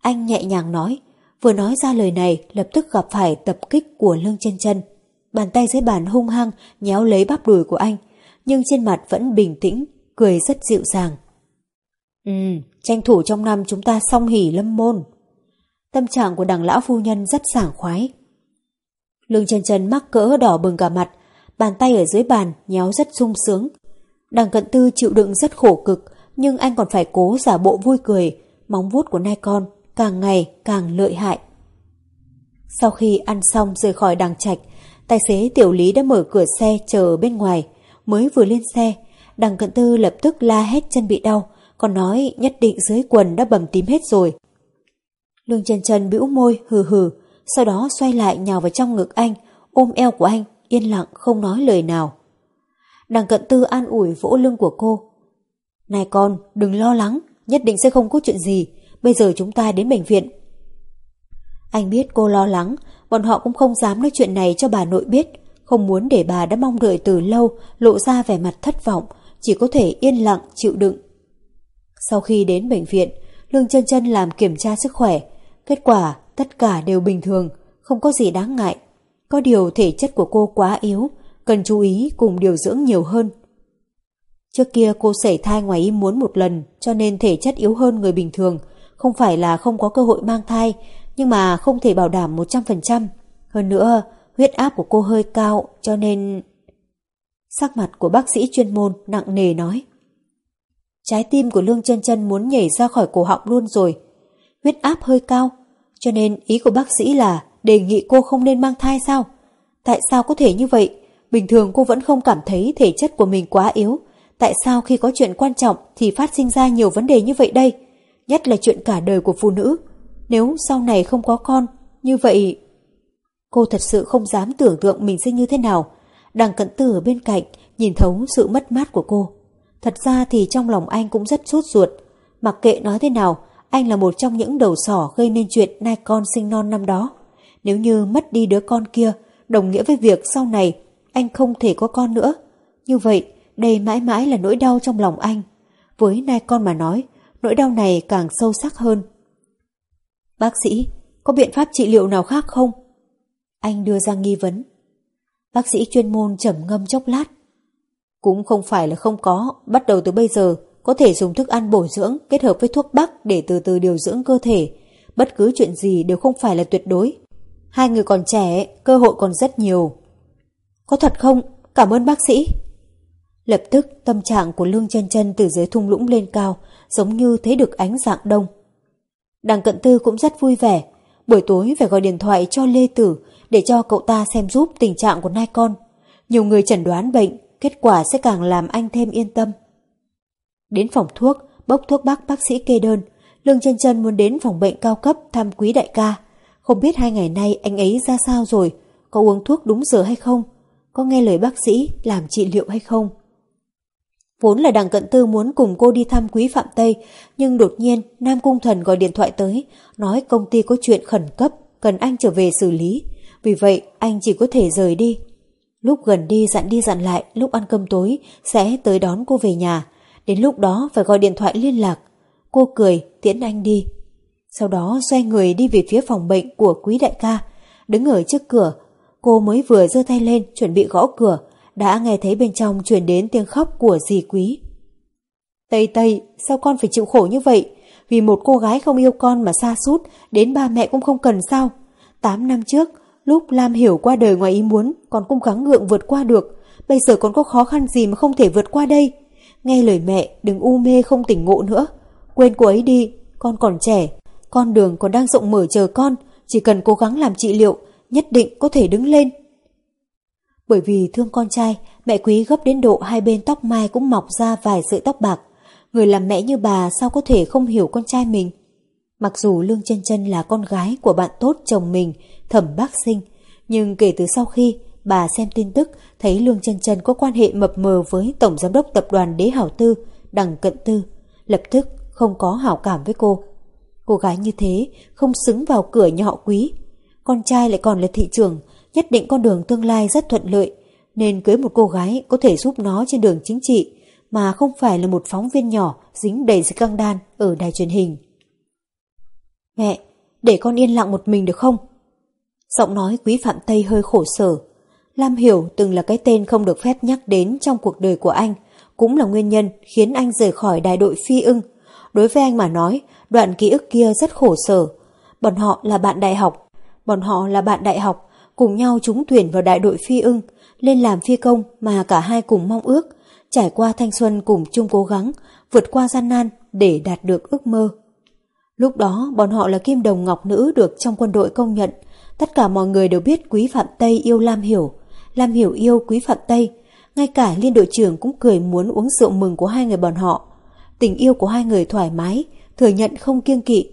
Anh nhẹ nhàng nói, vừa nói ra lời này lập tức gặp phải tập kích của lương chân chân. Bàn tay dưới bàn hung hăng nhéo lấy bắp đùi của anh, nhưng trên mặt vẫn bình tĩnh, cười rất dịu dàng. Ừ, tranh thủ trong năm chúng ta song hỉ lâm môn. Tâm trạng của đằng lão phu nhân rất sảng khoái. Lương chân chân mắc cỡ đỏ bừng cả mặt, bàn tay ở dưới bàn nhéo rất sung sướng. Đằng cận tư chịu đựng rất khổ cực, nhưng anh còn phải cố giả bộ vui cười, móng vuốt của nai con càng ngày càng lợi hại. Sau khi ăn xong rời khỏi đằng trạch, tài xế tiểu lý đã mở cửa xe chờ bên ngoài, mới vừa lên xe, đằng cận tư lập tức la hét chân bị đau, còn nói nhất định dưới quần đã bầm tím hết rồi. Lương chân chân bĩu môi hừ hừ, sau đó xoay lại nhào vào trong ngực anh, ôm eo của anh, yên lặng không nói lời nào. Đằng cận tư an ủi vỗ lưng của cô. Này con, đừng lo lắng, nhất định sẽ không có chuyện gì, bây giờ chúng ta đến bệnh viện. Anh biết cô lo lắng, bọn họ cũng không dám nói chuyện này cho bà nội biết, không muốn để bà đã mong đợi từ lâu lộ ra vẻ mặt thất vọng, chỉ có thể yên lặng chịu đựng. Sau khi đến bệnh viện, Lương chân chân làm kiểm tra sức khỏe, kết quả tất cả đều bình thường, không có gì đáng ngại. Có điều thể chất của cô quá yếu, cần chú ý cùng điều dưỡng nhiều hơn. Trước kia cô sảy thai ngoài ý muốn một lần cho nên thể chất yếu hơn người bình thường, không phải là không có cơ hội mang thai, nhưng mà không thể bảo đảm 100%. Hơn nữa, huyết áp của cô hơi cao cho nên... Sắc mặt của bác sĩ chuyên môn nặng nề nói. Trái tim của Lương chân chân muốn nhảy ra khỏi cổ họng luôn rồi. Huyết áp hơi cao, cho nên ý của bác sĩ là đề nghị cô không nên mang thai sao? Tại sao có thể như vậy? Bình thường cô vẫn không cảm thấy thể chất của mình quá yếu. Tại sao khi có chuyện quan trọng thì phát sinh ra nhiều vấn đề như vậy đây? Nhất là chuyện cả đời của phụ nữ. Nếu sau này không có con, như vậy... Cô thật sự không dám tưởng tượng mình sẽ như thế nào. Đằng cận tử ở bên cạnh, nhìn thấu sự mất mát của cô. Thật ra thì trong lòng anh cũng rất sốt ruột. Mặc kệ nói thế nào, anh là một trong những đầu sỏ gây nên chuyện nai con sinh non năm đó. Nếu như mất đi đứa con kia, đồng nghĩa với việc sau này anh không thể có con nữa. Như vậy, đây mãi mãi là nỗi đau trong lòng anh. Với nai con mà nói, nỗi đau này càng sâu sắc hơn. Bác sĩ, có biện pháp trị liệu nào khác không? Anh đưa ra nghi vấn. Bác sĩ chuyên môn trầm ngâm chốc lát. Cũng không phải là không có, bắt đầu từ bây giờ có thể dùng thức ăn bổ dưỡng kết hợp với thuốc bắc để từ từ điều dưỡng cơ thể. Bất cứ chuyện gì đều không phải là tuyệt đối. Hai người còn trẻ, cơ hội còn rất nhiều. Có thật không? Cảm ơn bác sĩ. Lập tức tâm trạng của Lương chân chân từ dưới thung lũng lên cao, giống như thấy được ánh dạng đông. Đằng cận tư cũng rất vui vẻ, buổi tối phải gọi điện thoại cho Lê Tử để cho cậu ta xem giúp tình trạng của nai con. Nhiều người chẩn đoán bệnh, kết quả sẽ càng làm anh thêm yên tâm. Đến phòng thuốc, bốc thuốc bắc bác sĩ kê đơn, Lương chân chân muốn đến phòng bệnh cao cấp thăm quý đại ca. Không biết hai ngày nay anh ấy ra sao rồi, có uống thuốc đúng giờ hay không, có nghe lời bác sĩ làm trị liệu hay không. Vốn là đằng cận tư muốn cùng cô đi thăm quý Phạm Tây, nhưng đột nhiên Nam Cung Thần gọi điện thoại tới, nói công ty có chuyện khẩn cấp, cần anh trở về xử lý. Vì vậy anh chỉ có thể rời đi. Lúc gần đi dặn đi dặn lại, lúc ăn cơm tối sẽ tới đón cô về nhà. Đến lúc đó phải gọi điện thoại liên lạc. Cô cười, tiễn anh đi. Sau đó xoay người đi về phía phòng bệnh của quý đại ca. Đứng ở trước cửa, cô mới vừa giơ tay lên chuẩn bị gõ cửa, đã nghe thấy bên trong truyền đến tiếng khóc của dì quý. Tây Tây, sao con phải chịu khổ như vậy? Vì một cô gái không yêu con mà xa sút đến ba mẹ cũng không cần sao? Tám năm trước, lúc Lam Hiểu qua đời ngoài ý muốn, con cũng gắng gượng vượt qua được. Bây giờ còn có khó khăn gì mà không thể vượt qua đây? Nghe lời mẹ, đừng u mê không tỉnh ngộ nữa. Quên cô ấy đi, con còn trẻ. Con đường còn đang rộng mở chờ con, chỉ cần cố gắng làm trị liệu, nhất định có thể đứng lên. Bởi vì thương con trai, mẹ quý gấp đến độ hai bên tóc mai cũng mọc ra vài sợi tóc bạc. Người làm mẹ như bà sao có thể không hiểu con trai mình. Mặc dù Lương chân chân là con gái của bạn tốt chồng mình, thẩm bác sinh, nhưng kể từ sau khi bà xem tin tức thấy Lương Trân Trân có quan hệ mập mờ với Tổng Giám đốc Tập đoàn Đế Hảo Tư, Đằng Cận Tư, lập tức không có hảo cảm với cô. Cô gái như thế không xứng vào cửa nhà họ quý. Con trai lại còn là thị trường, nhất định con đường tương lai rất thuận lợi, nên cưới một cô gái có thể giúp nó trên đường chính trị, mà không phải là một phóng viên nhỏ dính đầy sự căng đan ở đài truyền hình. Mẹ, để con yên lặng một mình được không? Giọng nói quý Phạm Tây hơi khổ sở. Lam Hiểu từng là cái tên không được phép nhắc đến trong cuộc đời của anh, cũng là nguyên nhân khiến anh rời khỏi đại đội phi ưng. Đối với anh mà nói, đoạn ký ức kia rất khổ sở. Bọn họ là bạn đại học. Bọn họ là bạn đại học, cùng nhau trúng tuyển vào đại đội phi ưng, lên làm phi công mà cả hai cùng mong ước, trải qua thanh xuân cùng chung cố gắng, vượt qua gian nan để đạt được ước mơ. Lúc đó bọn họ là kim đồng ngọc nữ được trong quân đội công nhận, tất cả mọi người đều biết quý Phạm Tây yêu Lam Hiểu, Lam Hiểu yêu quý Phạm Tây, ngay cả liên đội trưởng cũng cười muốn uống rượu mừng của hai người bọn họ. Tình yêu của hai người thoải mái, thừa nhận không kiêng kỵ.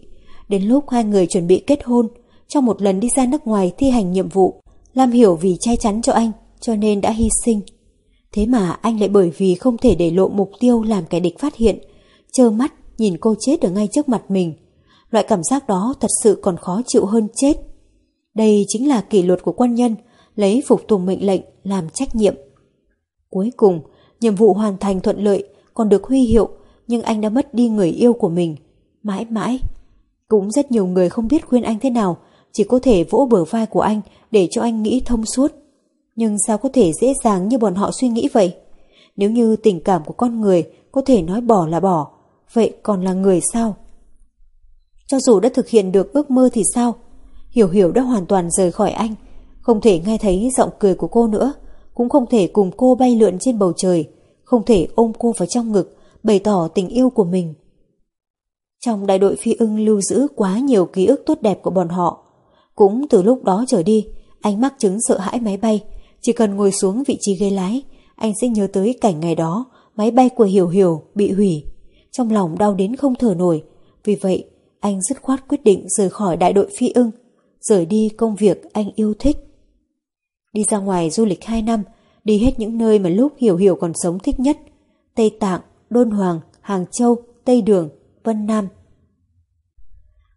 Đến lúc hai người chuẩn bị kết hôn, trong một lần đi ra nước ngoài thi hành nhiệm vụ, Lam hiểu vì che chắn cho anh, cho nên đã hy sinh. Thế mà anh lại bởi vì không thể để lộ mục tiêu làm kẻ địch phát hiện, trơ mắt nhìn cô chết ở ngay trước mặt mình. Loại cảm giác đó thật sự còn khó chịu hơn chết. Đây chính là kỷ luật của quân nhân, lấy phục tùng mệnh lệnh làm trách nhiệm. Cuối cùng, nhiệm vụ hoàn thành thuận lợi, còn được huy hiệu, nhưng anh đã mất đi người yêu của mình. Mãi mãi. Cũng rất nhiều người không biết khuyên anh thế nào, chỉ có thể vỗ bờ vai của anh để cho anh nghĩ thông suốt. Nhưng sao có thể dễ dàng như bọn họ suy nghĩ vậy? Nếu như tình cảm của con người có thể nói bỏ là bỏ, vậy còn là người sao? Cho dù đã thực hiện được ước mơ thì sao? Hiểu hiểu đã hoàn toàn rời khỏi anh, không thể nghe thấy giọng cười của cô nữa, cũng không thể cùng cô bay lượn trên bầu trời, không thể ôm cô vào trong ngực, bày tỏ tình yêu của mình. Trong đại đội phi ưng lưu giữ quá nhiều ký ức tốt đẹp của bọn họ. Cũng từ lúc đó trở đi, anh mắc chứng sợ hãi máy bay, Chỉ cần ngồi xuống vị trí ghế lái, anh sẽ nhớ tới cảnh ngày đó máy bay của Hiểu Hiểu bị hủy. Trong lòng đau đến không thở nổi. Vì vậy, anh dứt khoát quyết định rời khỏi đại đội phi ưng, rời đi công việc anh yêu thích. Đi ra ngoài du lịch 2 năm, đi hết những nơi mà lúc Hiểu Hiểu còn sống thích nhất. Tây Tạng, Đôn Hoàng, Hàng Châu, Tây Đường, Vân Nam.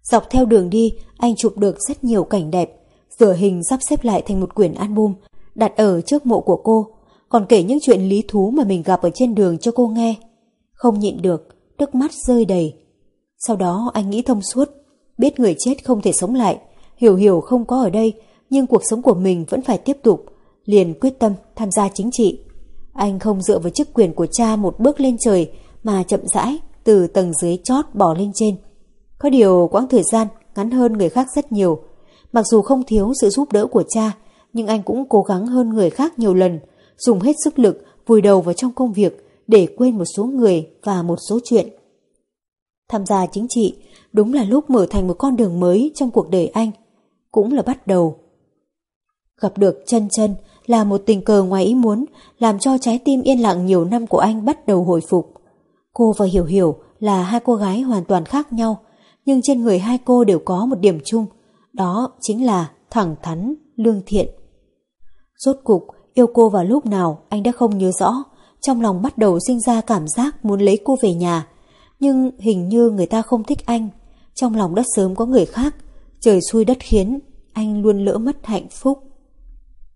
Dọc theo đường đi, anh chụp được rất nhiều cảnh đẹp, rửa hình sắp xếp lại thành một quyển album, đặt ở trước mộ của cô, còn kể những chuyện lý thú mà mình gặp ở trên đường cho cô nghe. Không nhịn được, nước mắt rơi đầy. Sau đó anh nghĩ thông suốt, biết người chết không thể sống lại, hiểu hiểu không có ở đây, nhưng cuộc sống của mình vẫn phải tiếp tục, liền quyết tâm tham gia chính trị. Anh không dựa vào chức quyền của cha một bước lên trời mà chậm rãi từ tầng dưới chót bỏ lên trên. Có điều quãng thời gian ngắn hơn người khác rất nhiều. Mặc dù không thiếu sự giúp đỡ của cha, nhưng anh cũng cố gắng hơn người khác nhiều lần, dùng hết sức lực vùi đầu vào trong công việc để quên một số người và một số chuyện. Tham gia chính trị đúng là lúc mở thành một con đường mới trong cuộc đời anh, cũng là bắt đầu. Gặp được chân chân là một tình cờ ngoài ý muốn làm cho trái tim yên lặng nhiều năm của anh bắt đầu hồi phục. Cô và Hiểu Hiểu là hai cô gái hoàn toàn khác nhau, nhưng trên người hai cô đều có một điểm chung, đó chính là thẳng thắn, lương thiện. Rốt cục, yêu cô vào lúc nào anh đã không nhớ rõ, trong lòng bắt đầu sinh ra cảm giác muốn lấy cô về nhà. Nhưng hình như người ta không thích anh, trong lòng đã sớm có người khác, trời xui đất khiến, anh luôn lỡ mất hạnh phúc.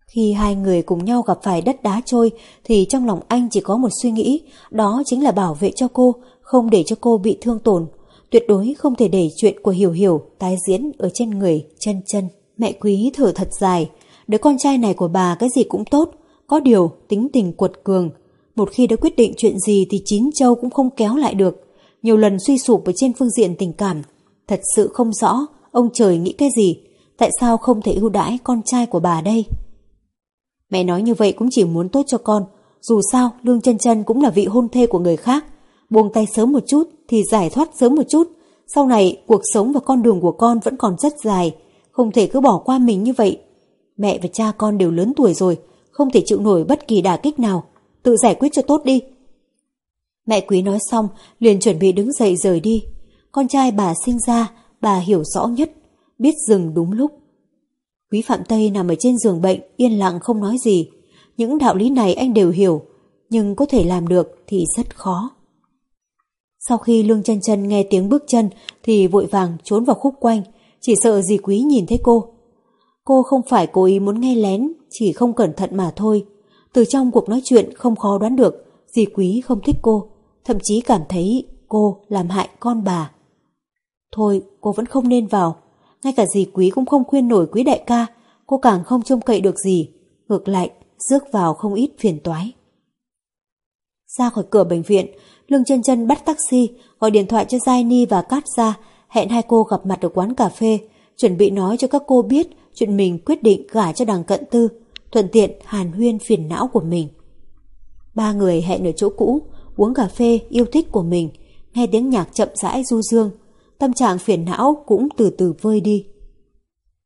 Khi hai người cùng nhau gặp phải đất đá trôi thì trong lòng anh chỉ có một suy nghĩ, đó chính là bảo vệ cho cô, không để cho cô bị thương tổn. Tuyệt đối không thể để chuyện của Hiểu Hiểu tái diễn ở trên người chân chân. Mẹ quý thở thật dài, đứa con trai này của bà cái gì cũng tốt, có điều tính tình quật cường. Một khi đã quyết định chuyện gì thì chín châu cũng không kéo lại được. Nhiều lần suy sụp ở trên phương diện tình cảm. Thật sự không rõ ông trời nghĩ cái gì, tại sao không thể ưu đãi con trai của bà đây. Mẹ nói như vậy cũng chỉ muốn tốt cho con, dù sao Lương chân chân cũng là vị hôn thê của người khác. Buông tay sớm một chút thì giải thoát sớm một chút. Sau này cuộc sống và con đường của con vẫn còn rất dài, không thể cứ bỏ qua mình như vậy. Mẹ và cha con đều lớn tuổi rồi, không thể chịu nổi bất kỳ đả kích nào. Tự giải quyết cho tốt đi. Mẹ quý nói xong, liền chuẩn bị đứng dậy rời đi. Con trai bà sinh ra, bà hiểu rõ nhất, biết dừng đúng lúc. Quý Phạm Tây nằm ở trên giường bệnh, yên lặng không nói gì. Những đạo lý này anh đều hiểu, nhưng có thể làm được thì rất khó. Sau khi Lương chân chân nghe tiếng bước chân thì vội vàng trốn vào khúc quanh, chỉ sợ dì quý nhìn thấy cô. Cô không phải cố ý muốn nghe lén, chỉ không cẩn thận mà thôi. Từ trong cuộc nói chuyện không khó đoán được, dì quý không thích cô, thậm chí cảm thấy cô làm hại con bà. Thôi, cô vẫn không nên vào. Ngay cả dì quý cũng không khuyên nổi quý đại ca, cô càng không trông cậy được gì. Ngược lại, rước vào không ít phiền toái. Ra khỏi cửa bệnh viện, Lương chân chân bắt taxi, gọi điện thoại cho Giai Ni và Cát ra, hẹn hai cô gặp mặt ở quán cà phê, chuẩn bị nói cho các cô biết chuyện mình quyết định gả cho đằng cận tư, thuận tiện hàn huyên phiền não của mình. Ba người hẹn ở chỗ cũ, uống cà phê yêu thích của mình, nghe tiếng nhạc chậm rãi du dương, tâm trạng phiền não cũng từ từ vơi đi.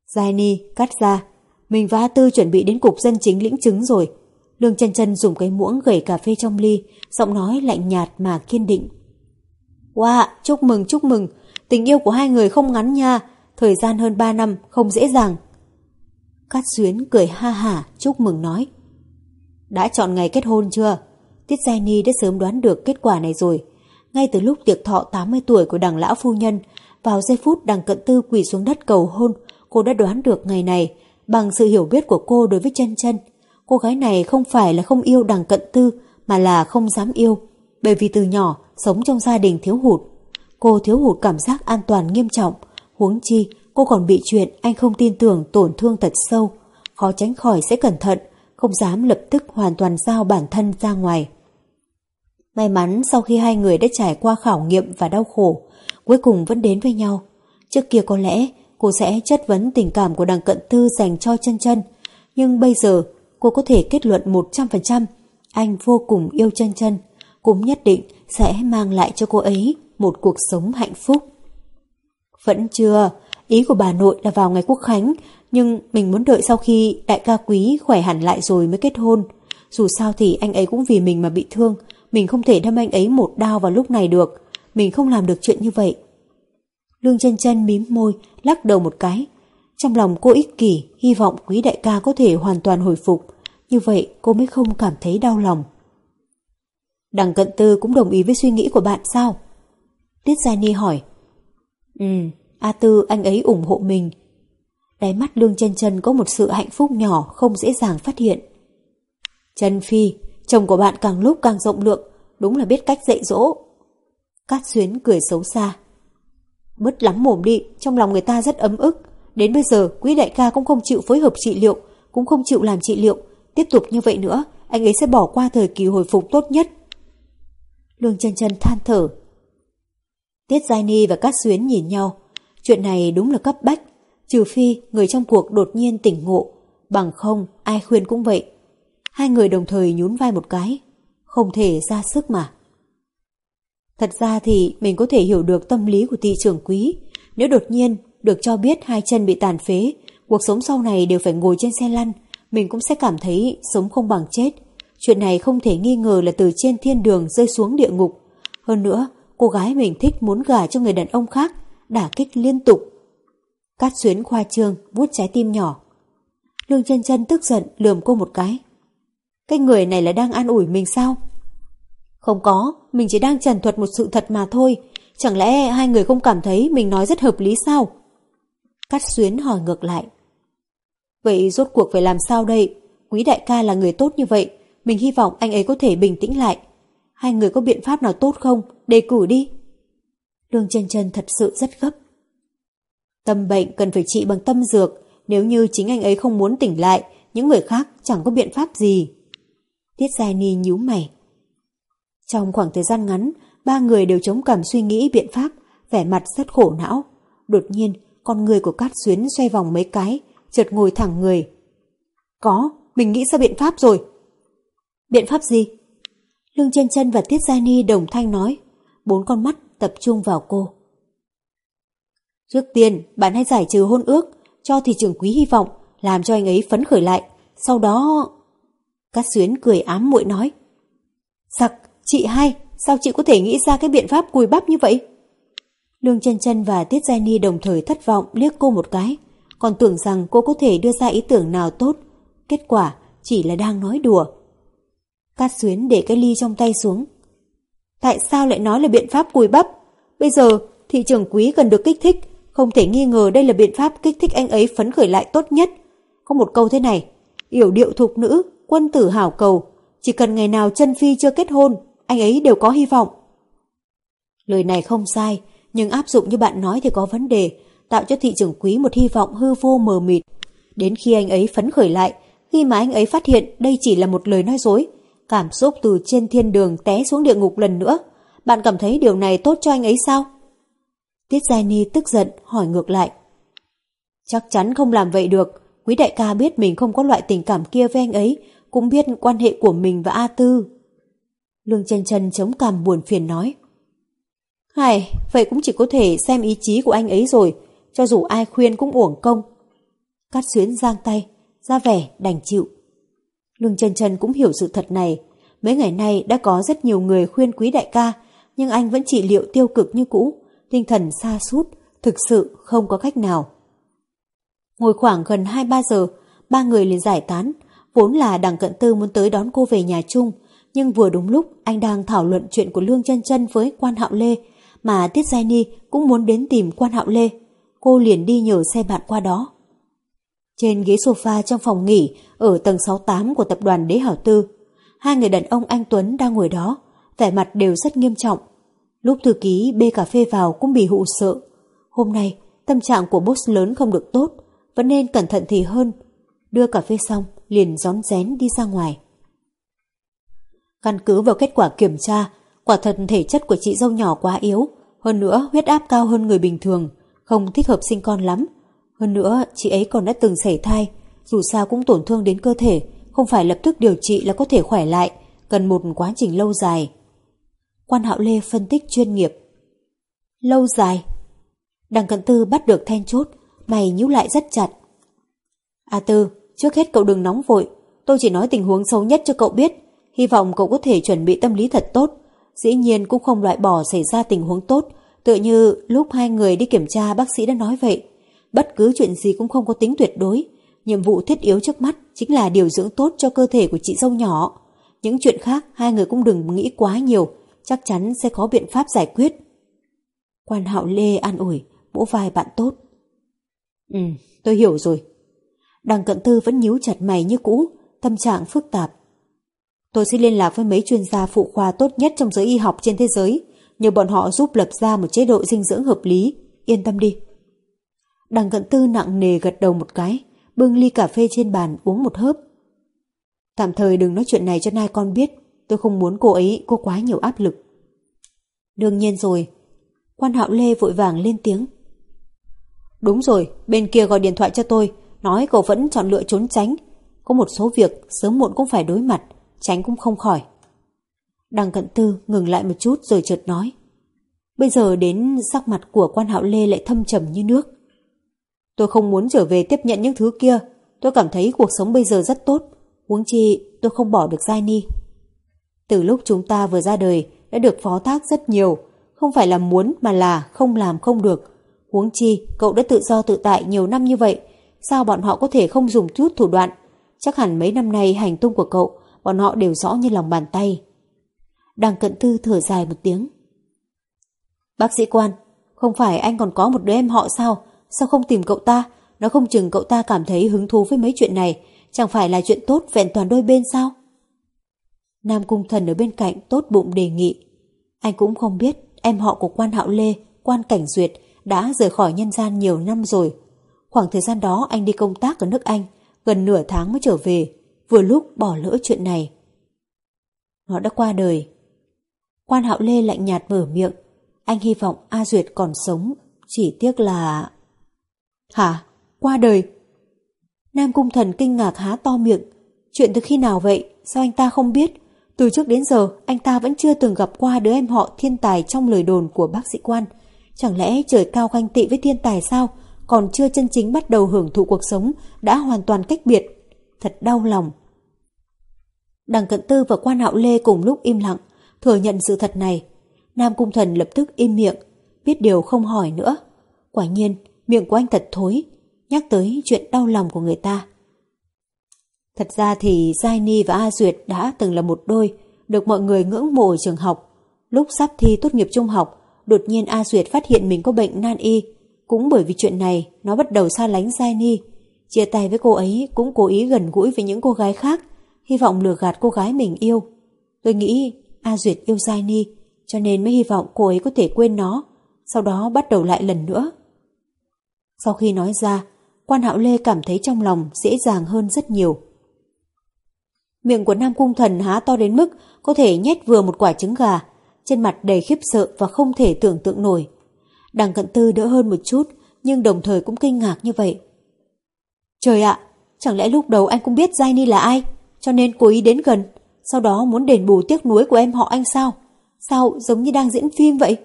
Giai Ni cắt ra, mình và Tư chuẩn bị đến cục dân chính lĩnh chứng rồi. Lương chân chân dùng cái muỗng gẩy cà phê trong ly, giọng nói lạnh nhạt mà kiên định. Wow, chúc mừng, chúc mừng, tình yêu của hai người không ngắn nha, thời gian hơn ba năm, không dễ dàng. Cát Xuyến cười ha hả, chúc mừng nói. Đã chọn ngày kết hôn chưa? Tiết Giai Ni đã sớm đoán được kết quả này rồi. Ngay từ lúc tiệc thọ 80 tuổi của đằng lão phu nhân, vào giây phút đằng cận tư quỳ xuống đất cầu hôn, cô đã đoán được ngày này bằng sự hiểu biết của cô đối với chân chân. Cô gái này không phải là không yêu đằng cận tư mà là không dám yêu, bởi vì từ nhỏ sống trong gia đình thiếu hụt. Cô thiếu hụt cảm giác an toàn nghiêm trọng, huống chi cô còn bị chuyện anh không tin tưởng tổn thương thật sâu, khó tránh khỏi sẽ cẩn thận, không dám lập tức hoàn toàn giao bản thân ra ngoài. May mắn sau khi hai người đã trải qua khảo nghiệm và đau khổ, cuối cùng vẫn đến với nhau. Trước kia có lẽ cô sẽ chất vấn tình cảm của đằng cận tư dành cho chân chân, nhưng bây giờ cô có thể kết luận 100% anh vô cùng yêu chân chân, cũng nhất định sẽ mang lại cho cô ấy một cuộc sống hạnh phúc. Vẫn chưa, ý của bà nội là vào ngày quốc khánh, nhưng mình muốn đợi sau khi đại ca quý khỏe hẳn lại rồi mới kết hôn. Dù sao thì anh ấy cũng vì mình mà bị thương, mình không thể đâm anh ấy một đao vào lúc này được, mình không làm được chuyện như vậy. Lương chân chân mím môi, lắc đầu một cái. Trong lòng cô ích kỷ, hy vọng quý đại ca có thể hoàn toàn hồi phục, như vậy cô mới không cảm thấy đau lòng. Đằng cận tư cũng đồng ý với suy nghĩ của bạn sao? Tiết Gia Ni hỏi. Ừ, A Tư anh ấy ủng hộ mình. Đáy mắt Lương chân chân có một sự hạnh phúc nhỏ không dễ dàng phát hiện. Trần Phi, chồng của bạn càng lúc càng rộng lượng, đúng là biết cách dạy dỗ. Cát Xuyến cười xấu xa. Bớt lắm mồm đi, trong lòng người ta rất ấm ức. Đến bây giờ, quý đại ca cũng không chịu phối hợp trị liệu, cũng không chịu làm trị liệu. Tiếp tục như vậy nữa, anh ấy sẽ bỏ qua thời kỳ hồi phục tốt nhất. Lương chân chân than thở. Tiết Giai Ni và Cát Xuyến nhìn nhau. Chuyện này đúng là cấp bách. Trừ phi người trong cuộc đột nhiên tỉnh ngộ. Bằng không, ai khuyên cũng vậy. Hai người đồng thời nhún vai một cái. Không thể ra sức mà. Thật ra thì mình có thể hiểu được tâm lý của thị trưởng quý. Nếu đột nhiên được cho biết hai chân bị tàn phế, cuộc sống sau này đều phải ngồi trên xe lăn, mình cũng sẽ cảm thấy sống không bằng chết. Chuyện này không thể nghi ngờ là từ trên thiên đường rơi xuống địa ngục. Hơn nữa, cô gái mình thích muốn gả cho người đàn ông khác, đả kích liên tục. Cát xuyến khoa trương, vuốt trái tim nhỏ. Lương chân chân tức giận lườm cô một cái. Cái người này là đang an ủi mình sao? Không có, mình chỉ đang trần thuật một sự thật mà thôi. Chẳng lẽ hai người không cảm thấy mình nói rất hợp lý sao? Cát xuyến hỏi ngược lại. Vậy rốt cuộc phải làm sao đây? Quý đại ca là người tốt như vậy. Mình hy vọng anh ấy có thể bình tĩnh lại. Hai người có biện pháp nào tốt không? Đề cử đi. Lương chân chân thật sự rất gấp. Tâm bệnh cần phải trị bằng tâm dược. Nếu như chính anh ấy không muốn tỉnh lại, những người khác chẳng có biện pháp gì. Tiết Giai Ni nhíu mày. Trong khoảng thời gian ngắn, ba người đều chống cằm suy nghĩ biện pháp, vẻ mặt rất khổ não. Đột nhiên, con người của Cát Xuyến xoay vòng mấy cái, chợt ngồi thẳng người. Có, mình nghĩ ra biện pháp rồi. Biện pháp gì? Lương chân chân và Tiết Gia Ni đồng thanh nói, bốn con mắt tập trung vào cô. Trước tiên, bạn hãy giải trừ hôn ước, cho thị trường quý hy vọng, làm cho anh ấy phấn khởi lại. Sau đó... Cát Xuyến cười ám muội nói. Giặc, chị hai, sao chị có thể nghĩ ra cái biện pháp cùi bắp như vậy? Lương chân chân và Tiết Giai Ni đồng thời thất vọng liếc cô một cái, còn tưởng rằng cô có thể đưa ra ý tưởng nào tốt. Kết quả chỉ là đang nói đùa. Cát Xuyến để cái ly trong tay xuống. Tại sao lại nói là biện pháp cùi bắp? Bây giờ thị trường quý cần được kích thích, không thể nghi ngờ đây là biện pháp kích thích anh ấy phấn khởi lại tốt nhất. Có một câu thế này, yểu điệu thục nữ, quân tử hảo cầu, chỉ cần ngày nào chân phi chưa kết hôn, anh ấy đều có hy vọng. Lời này không sai, nhưng áp dụng như bạn nói thì có vấn đề, tạo cho thị trường quý một hy vọng hư vô mờ mịt. Đến khi anh ấy phấn khởi lại, khi mà anh ấy phát hiện đây chỉ là một lời nói dối, cảm xúc từ trên thiên đường té xuống địa ngục lần nữa, bạn cảm thấy điều này tốt cho anh ấy sao? Tiết Giai Ni tức giận hỏi ngược lại. Chắc chắn không làm vậy được, quý đại ca biết mình không có loại tình cảm kia với anh ấy, cũng biết quan hệ của mình và A Tư. Lương chân chân chống cằm buồn phiền nói. Hay, vậy cũng chỉ có thể xem ý chí của anh ấy rồi, cho dù ai khuyên cũng uổng công. Cát xuyến giang tay, ra vẻ đành chịu. Lương chân chân cũng hiểu sự thật này. Mấy ngày nay đã có rất nhiều người khuyên quý đại ca, nhưng anh vẫn trị liệu tiêu cực như cũ, tinh thần xa sút thực sự không có cách nào. Ngồi khoảng gần 2-3 giờ, ba người liền giải tán, vốn là đằng cận tư muốn tới đón cô về nhà chung, nhưng vừa đúng lúc anh đang thảo luận chuyện của Lương chân chân với quan hạo Lê, mà Tiết Giai Ni cũng muốn đến tìm quan hạo Lê. Cô liền đi nhờ xe bạn qua đó. Trên ghế sofa trong phòng nghỉ ở tầng 68 của tập đoàn Đế Hảo Tư, hai người đàn ông anh Tuấn đang ngồi đó, vẻ mặt đều rất nghiêm trọng. Lúc thư ký bê cà phê vào cũng bị hụ sợ. Hôm nay, tâm trạng của boss lớn không được tốt, vẫn nên cẩn thận thì hơn. Đưa cà phê xong, liền gión rén đi ra ngoài. Căn cứ vào kết quả kiểm tra, quả thật thể chất của chị dâu nhỏ quá yếu, hơn nữa huyết áp cao hơn người bình thường, không thích hợp sinh con lắm. Hơn nữa, chị ấy còn đã từng sảy thai, dù sao cũng tổn thương đến cơ thể, không phải lập tức điều trị là có thể khỏe lại, cần một quá trình lâu dài. Quan Hạo Lê phân tích chuyên nghiệp. Lâu dài. Đằng cận tư bắt được then chốt, mày nhíu lại rất chặt. A Tư, trước hết cậu đừng nóng vội, tôi chỉ nói tình huống xấu nhất cho cậu biết, hy vọng cậu có thể chuẩn bị tâm lý thật tốt. Dĩ nhiên cũng không loại bỏ xảy ra tình huống tốt, tựa như lúc hai người đi kiểm tra bác sĩ đã nói vậy. Bất cứ chuyện gì cũng không có tính tuyệt đối, nhiệm vụ thiết yếu trước mắt chính là điều dưỡng tốt cho cơ thể của chị dâu nhỏ. Những chuyện khác hai người cũng đừng nghĩ quá nhiều, chắc chắn sẽ có biện pháp giải quyết. Quan hạo Lê an ủi, vỗ vai bạn tốt. Ừ, tôi hiểu rồi. Đằng cận tư vẫn nhíu chặt mày như cũ, tâm trạng phức tạp. Tôi sẽ liên lạc với mấy chuyên gia phụ khoa tốt nhất trong giới y học trên thế giới, nhờ bọn họ giúp lập ra một chế độ dinh dưỡng hợp lý, yên tâm đi. Đằng cận tư nặng nề gật đầu một cái, bưng ly cà phê trên bàn uống một hớp. Tạm thời đừng nói chuyện này cho nai con biết, tôi không muốn cô ấy có quá nhiều áp lực. Đương nhiên rồi. Quan hạo Lê vội vàng lên tiếng. Đúng rồi, bên kia gọi điện thoại cho tôi, nói cậu vẫn chọn lựa trốn tránh. Có một số việc sớm muộn cũng phải đối mặt, tránh cũng không khỏi. Đằng cận tư ngừng lại một chút rồi chợt nói. Bây giờ đến sắc mặt của quan hạo Lê lại thâm trầm như nước. Tôi không muốn trở về tiếp nhận những thứ kia, tôi cảm thấy cuộc sống bây giờ rất tốt, huống chi tôi không bỏ được Giai Ni. Từ lúc chúng ta vừa ra đời đã được phó thác rất nhiều, không phải là muốn mà là không làm không được. Huống chi, cậu đã tự do tự tại nhiều năm như vậy, sao bọn họ có thể không dùng chút thủ đoạn? Chắc hẳn mấy năm nay hành tung của cậu, bọn họ đều rõ như lòng bàn tay. Đằng cận tư thở dài một tiếng. Bác sĩ quan, không phải anh còn có một đứa em họ sao? Sao không tìm cậu ta? Nó không chừng cậu ta cảm thấy hứng thú với mấy chuyện này, chẳng phải là chuyện tốt vẹn toàn đôi bên sao? Nam Cung Thần ở bên cạnh tốt bụng đề nghị. Anh cũng không biết em họ của quan hạo Lê, quan cảnh duyệt đã rời khỏi nhân gian nhiều năm rồi. Khoảng thời gian đó anh đi công tác ở nước Anh, gần nửa tháng mới trở về, vừa lúc bỏ lỡ chuyện này. Nó đã qua đời. Quan hạo Lê lạnh nhạt mở miệng, anh hy vọng A Duyệt còn sống, chỉ tiếc là... Hả? Qua đời? Nam Cung Thần kinh ngạc há to miệng, chuyện từ khi nào vậy, sao anh ta không biết? Từ trước đến giờ, anh ta vẫn chưa từng gặp qua đứa em họ thiên tài trong lời đồn của bác sĩ quan. Chẳng lẽ trời cao ganh tị với thiên tài sao? Còn chưa chân chính bắt đầu hưởng thụ cuộc sống, đã hoàn toàn cách biệt. Thật đau lòng. Đằng cận tư và quan hạo lê cùng lúc im lặng, thừa nhận sự thật này. Nam Cung Thần lập tức im miệng, biết điều không hỏi nữa. Quả nhiên, miệng của anh thật thối, nhắc tới chuyện đau lòng của người ta. Thật ra thì Giai Ni và A Duyệt đã từng là một đôi, được mọi người ngưỡng mộ ở trường học. Lúc sắp thi tốt nghiệp trung học, đột nhiên A Duyệt phát hiện mình có bệnh nan y. Cũng bởi vì chuyện này, nó bắt đầu xa lánh Giai Ni. Chia tay với cô ấy cũng cố ý gần gũi với những cô gái khác, hy vọng lừa gạt cô gái mình yêu. Tôi nghĩ A Duyệt yêu Giai Ni, cho nên mới hy vọng cô ấy có thể quên nó, sau đó bắt đầu lại lần nữa. Sau khi nói ra, quan hạo Lê cảm thấy trong lòng dễ dàng hơn rất nhiều. Miệng của Nam Cung Thần há to đến mức có thể nhét vừa một quả trứng gà, trên mặt đầy khiếp sợ và không thể tưởng tượng nổi. Đằng cận tư đỡ hơn một chút, nhưng đồng thời cũng kinh ngạc như vậy. Trời ạ, chẳng lẽ lúc đầu anh cũng biết Giai Ni là ai, cho nên cố ý đến gần, sau đó muốn đền bù tiếc nuối của em họ anh sao? Sao giống như đang diễn phim vậy?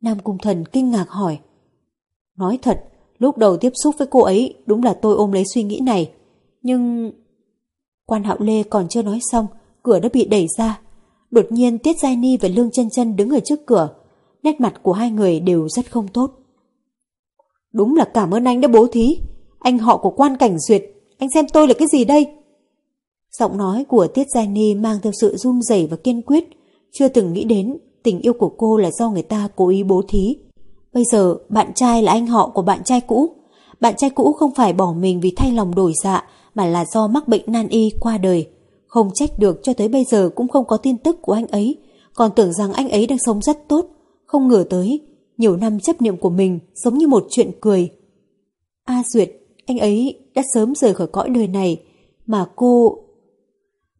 Nam Cung Thần kinh ngạc hỏi. Nói thật, lúc đầu tiếp xúc với cô ấy đúng là tôi ôm lấy suy nghĩ này. Nhưng Quan Hạo Lê còn chưa nói xong, cửa đã bị đẩy ra. Đột nhiên Tiết Giai Ni và Lương chân chân đứng ở trước cửa. Nét mặt của hai người đều rất không tốt. Đúng là cảm ơn anh đã bố thí. Anh họ của quan cảnh duyệt. Anh xem tôi là cái gì đây? Giọng nói của Tiết Giai Ni mang theo sự run rẩy và kiên quyết. Chưa từng nghĩ đến tình yêu của cô là do người ta cố ý bố thí. Bây giờ bạn trai là anh họ của bạn trai cũ. Bạn trai cũ không phải bỏ mình vì thay lòng đổi dạ mà là do mắc bệnh nan y qua đời. Không trách được cho tới bây giờ cũng không có tin tức của anh ấy, còn tưởng rằng anh ấy đang sống rất tốt, không ngờ tới, nhiều năm chấp niệm của mình giống như một chuyện cười. A Duyệt, anh ấy đã sớm rời khỏi cõi đời này, mà cô...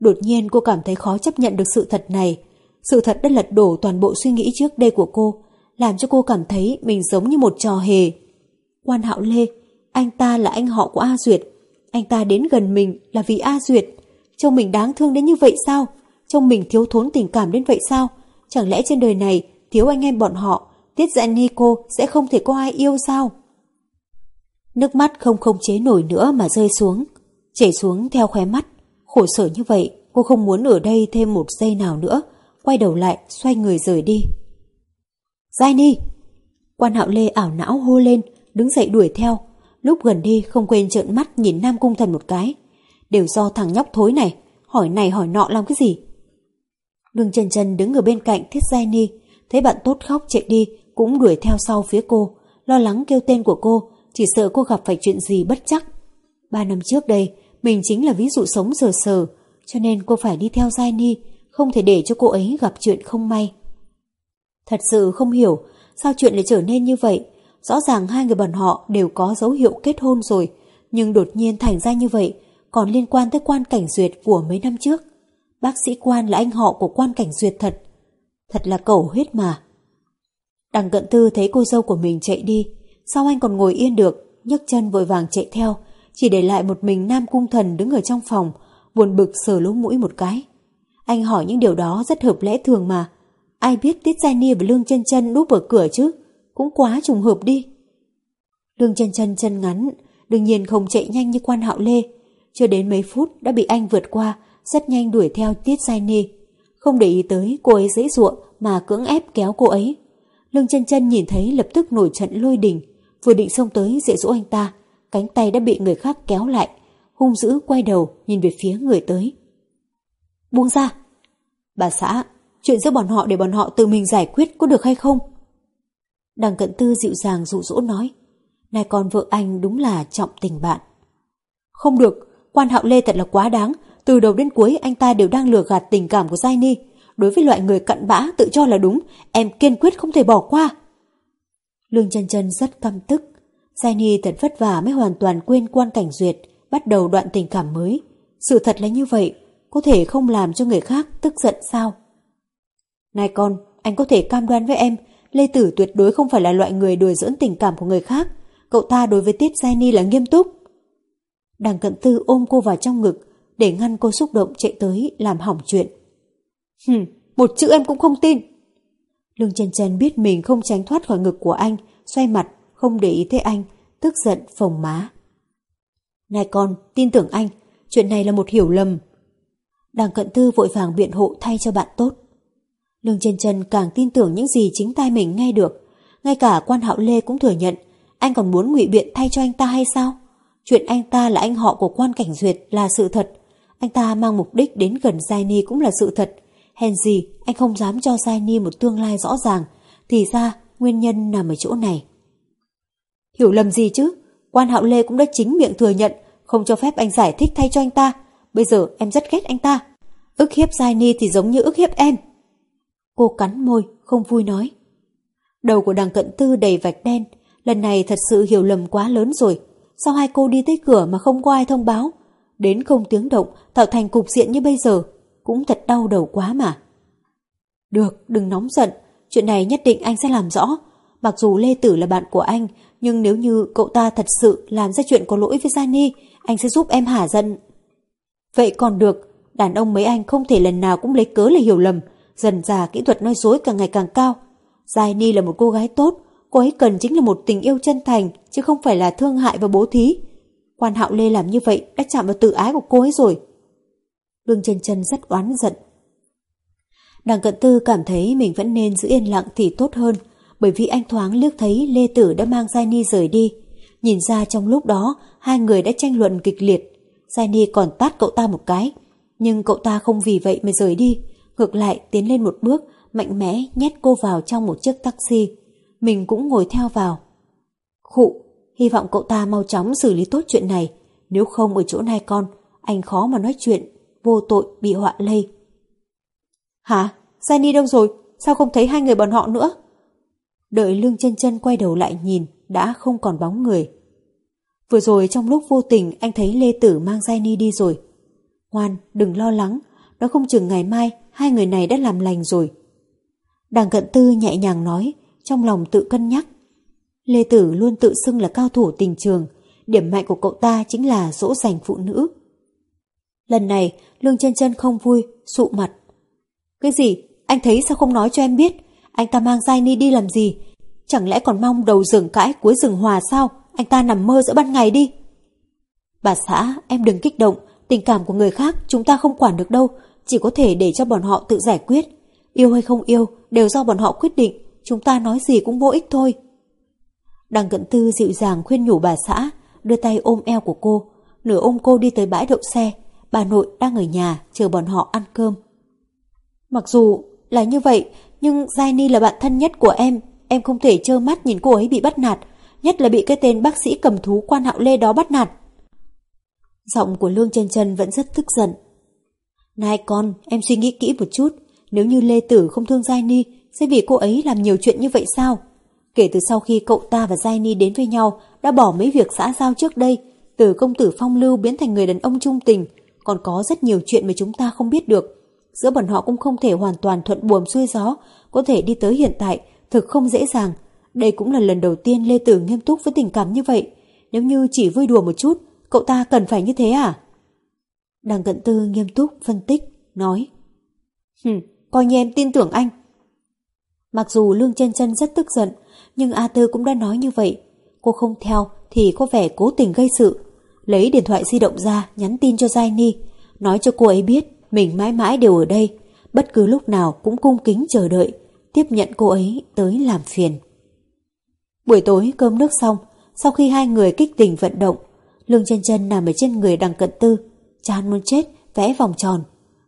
Đột nhiên cô cảm thấy khó chấp nhận được sự thật này. Sự thật đã lật đổ toàn bộ suy nghĩ trước đây của cô, làm cho cô cảm thấy mình giống như một trò hề. Quan Hạo Lê, anh ta là anh họ của A Duyệt, anh ta đến gần mình là vì A Duyệt. Trông mình đáng thương đến như vậy sao? Trông mình thiếu thốn tình cảm đến vậy sao? Chẳng lẽ trên đời này thiếu anh em bọn họ, Tiết dạy Ni cô sẽ không thể có ai yêu sao? Nước mắt không không chế nổi nữa mà rơi xuống, chảy xuống theo khóe mắt. Khổ sở như vậy, cô không muốn ở đây thêm một giây nào nữa, quay đầu lại, xoay người rời đi. Giai Ni! Quan hạo lê ảo não hô lên, đứng dậy đuổi theo. Lúc gần đi không quên trợn mắt nhìn Nam Cung Thần một cái. Đều do thằng nhóc thối này, hỏi này hỏi nọ làm cái gì? đường chân chân đứng ở bên cạnh Thiết Giai Ni, thấy bạn tốt khóc chạy đi, cũng đuổi theo sau phía cô, lo lắng kêu tên của cô, chỉ sợ cô gặp phải chuyện gì bất chắc. Ba năm trước đây, mình chính là ví dụ sống sờ sờ, cho nên cô phải đi theo Giai Ni, không thể để cho cô ấy gặp chuyện không may. Thật sự không hiểu sao chuyện lại trở nên như vậy. Rõ ràng hai người bọn họ đều có dấu hiệu kết hôn rồi, nhưng đột nhiên thành ra như vậy, còn liên quan tới quan cảnh duyệt của mấy năm trước. Bác sĩ quan là anh họ của quan cảnh duyệt thật. Thật là cầu huyết mà. Đằng cận tư thấy cô dâu của mình chạy đi, sao anh còn ngồi yên được, nhấc chân vội vàng chạy theo, chỉ để lại một mình Nam Cung Thần đứng ở trong phòng, buồn bực sờ lỗ mũi một cái. Anh hỏi những điều đó rất hợp lẽ thường mà. Ai biết Tiết Giai Ni và Lương chân chân núp ở cửa chứ? Cũng quá trùng hợp đi. Lương chân chân chân ngắn, đương nhiên không chạy nhanh như quan hạo lê. Chưa đến mấy phút đã bị anh vượt qua, rất nhanh đuổi theo Tiết Giai Ni. Không để ý tới cô ấy dễ dụa mà cưỡng ép kéo cô ấy. Lương chân chân nhìn thấy lập tức nổi trận lôi đình, vừa định xông tới dễ dỗ anh ta, cánh tay đã bị người khác kéo lại, hung dữ quay đầu nhìn về phía người tới. Buông ra! Bà xã, chuyện giữa bọn họ để bọn họ tự mình giải quyết có được hay không? Đằng cận tư dịu dàng dụ dỗ nói, này con vợ anh đúng là trọng tình bạn. Không được, quan hạo lê thật là quá đáng, từ đầu đến cuối anh ta đều đang lừa gạt tình cảm của Giai Ni. Đối với loại người cặn bã tự cho là đúng, em kiên quyết không thể bỏ qua. Lương chân chân rất căm tức. Giai Ni thật vất vả mới hoàn toàn quên quan cảnh duyệt, bắt đầu đoạn tình cảm mới. Sự thật là như vậy, có thể không làm cho người khác tức giận sao? Này con, anh có thể cam đoan với em, Lê Tử tuyệt đối không phải là loại người đùa dưỡng tình cảm của người khác. Cậu ta đối với Tiết Giai Ni là nghiêm túc. Đằng cận tư ôm cô vào trong ngực, để ngăn cô xúc động chạy tới làm hỏng chuyện. Hừm, một chữ em cũng không tin. Lương Trần Trần biết mình không tránh thoát khỏi ngực của anh, xoay mặt, không để ý tới anh, tức giận phồng má. Này con, tin tưởng anh, chuyện này là một hiểu lầm. Đằng cận tư vội vàng biện hộ thay cho bạn tốt. Lương Trần Trần càng tin tưởng những gì chính tai mình nghe được. Ngay cả quan hạo Lê cũng thừa nhận, anh còn muốn ngụy biện thay cho anh ta hay sao? Chuyện anh ta là anh họ của quan cảnh duyệt là sự thật, anh ta mang mục đích đến gần Giai Ni cũng là sự thật. Hèn gì anh không dám cho Giai Ni một tương lai rõ ràng. Thì ra nguyên nhân nằm ở chỗ này. Hiểu lầm gì chứ? Quan Hạo Lê cũng đã chính miệng thừa nhận không cho phép anh giải thích thay cho anh ta. Bây giờ em rất ghét anh ta. Ức hiếp Giai Ni thì giống như ức hiếp em. Cô cắn môi, không vui nói. Đầu của đằng cận tư đầy vạch đen. Lần này thật sự hiểu lầm quá lớn rồi. Sao hai cô đi tới cửa mà không có ai thông báo? Đến không tiếng động tạo thành cục diện như bây giờ, cũng thật đau đầu quá mà. Được, đừng nóng giận, chuyện này nhất định anh sẽ làm rõ. Mặc dù Lê Tử là bạn của anh, nhưng nếu như cậu ta thật sự làm ra chuyện có lỗi với Gianni, anh sẽ giúp em hả giận. Vậy còn được, đàn ông mấy anh không thể lần nào cũng lấy cớ là hiểu lầm, dần già kỹ thuật nói dối càng ngày càng cao. Gianni là một cô gái tốt, cô ấy cần chính là một tình yêu chân thành, chứ không phải là thương hại và bố thí. Quan hạo lê làm như vậy đã chạm vào tự ái của cô ấy rồi. Lương chân chân rất oán giận. Đằng cận tư cảm thấy mình vẫn nên giữ yên lặng thì tốt hơn, bởi vì anh thoáng liếc thấy Lê Tử đã mang Giai Ni rời đi. Nhìn ra trong lúc đó, hai người đã tranh luận kịch liệt. Giai Ni còn tát cậu ta một cái, nhưng cậu ta không vì vậy mà rời đi, ngược lại tiến lên một bước, mạnh mẽ nhét cô vào trong một chiếc taxi. Mình cũng ngồi theo vào. Khụ, Hy vọng cậu ta mau chóng xử lý tốt chuyện này. Nếu không ở chỗ này con, anh khó mà nói chuyện, vô tội bị họa lây. Hả? Gianni đâu rồi? Sao không thấy hai người bọn họ nữa? Đợi Lương chân chân quay đầu lại nhìn, đã không còn bóng người. Vừa rồi trong lúc vô tình anh thấy Lê Tử mang Gianni đi rồi. Ngoan, đừng lo lắng, nó không chừng ngày mai hai người này đã làm lành rồi. Đằng cận tư nhẹ nhàng nói, trong lòng tự cân nhắc. Lê Tử luôn tự xưng là cao thủ tình trường, điểm mạnh của cậu ta chính là dỗ dành phụ nữ. Lần này, Lương chân chân không vui, sụ mặt. Cái gì? Anh thấy sao không nói cho em biết? Anh ta mang Giai Ni đi làm gì? Chẳng lẽ còn mong đầu rừng cãi cuối rừng hòa sao? anh ta nằm mơ giữa ban ngày đi. Bà xã, em đừng kích động, tình cảm của người khác chúng ta không quản được đâu, chỉ có thể để cho bọn họ tự giải quyết. Yêu hay không yêu đều do bọn họ quyết định, chúng ta nói gì cũng vô ích thôi. Đằng cận tư dịu dàng khuyên nhủ bà xã, đưa tay ôm eo của cô, nửa ôm cô đi tới bãi đậu xe, bà nội đang ở nhà chờ bọn họ ăn cơm. Mặc dù là như vậy, nhưng Giai Ni là bạn thân nhất của em, em không thể trơ mắt nhìn cô ấy bị bắt nạt, nhất là bị cái tên bác sĩ cầm thú quan hạo lê đó bắt nạt. Giọng của Lương Trần Trần vẫn rất tức giận. Này con, em suy nghĩ kỹ một chút, nếu như Lê Tử không thương Giai Ni, sẽ vì cô ấy làm nhiều chuyện như vậy sao? Kể từ sau khi cậu ta và Giai Ni đến với nhau, đã bỏ mấy việc xã giao trước đây, từ công tử phong lưu biến thành người đàn ông trung tình, còn có rất nhiều chuyện mà chúng ta không biết được. Giữa bọn họ cũng không thể hoàn toàn thuận buồm xuôi gió, có thể đi tới hiện tại, thực không dễ dàng. Đây cũng là lần đầu tiên Lê Tử nghiêm túc với tình cảm như vậy. Nếu như chỉ vui đùa một chút, cậu ta cần phải như thế à? Đằng cận tư nghiêm túc phân tích, nói Hừm, coi như em tin tưởng anh. Mặc dù Lương chân chân rất tức giận, nhưng A Tư cũng đã nói như vậy. Cô không theo thì có vẻ cố tình gây sự. Lấy điện thoại di động ra nhắn tin cho Giai Ni, nói cho cô ấy biết mình mãi mãi đều ở đây, bất cứ lúc nào cũng cung kính chờ đợi, tiếp nhận cô ấy tới làm phiền. Buổi tối cơm nước xong, sau khi hai người kích tình vận động, Lương chân chân nằm ở trên người đằng cận tư, chán muốn chết, vẽ vòng tròn.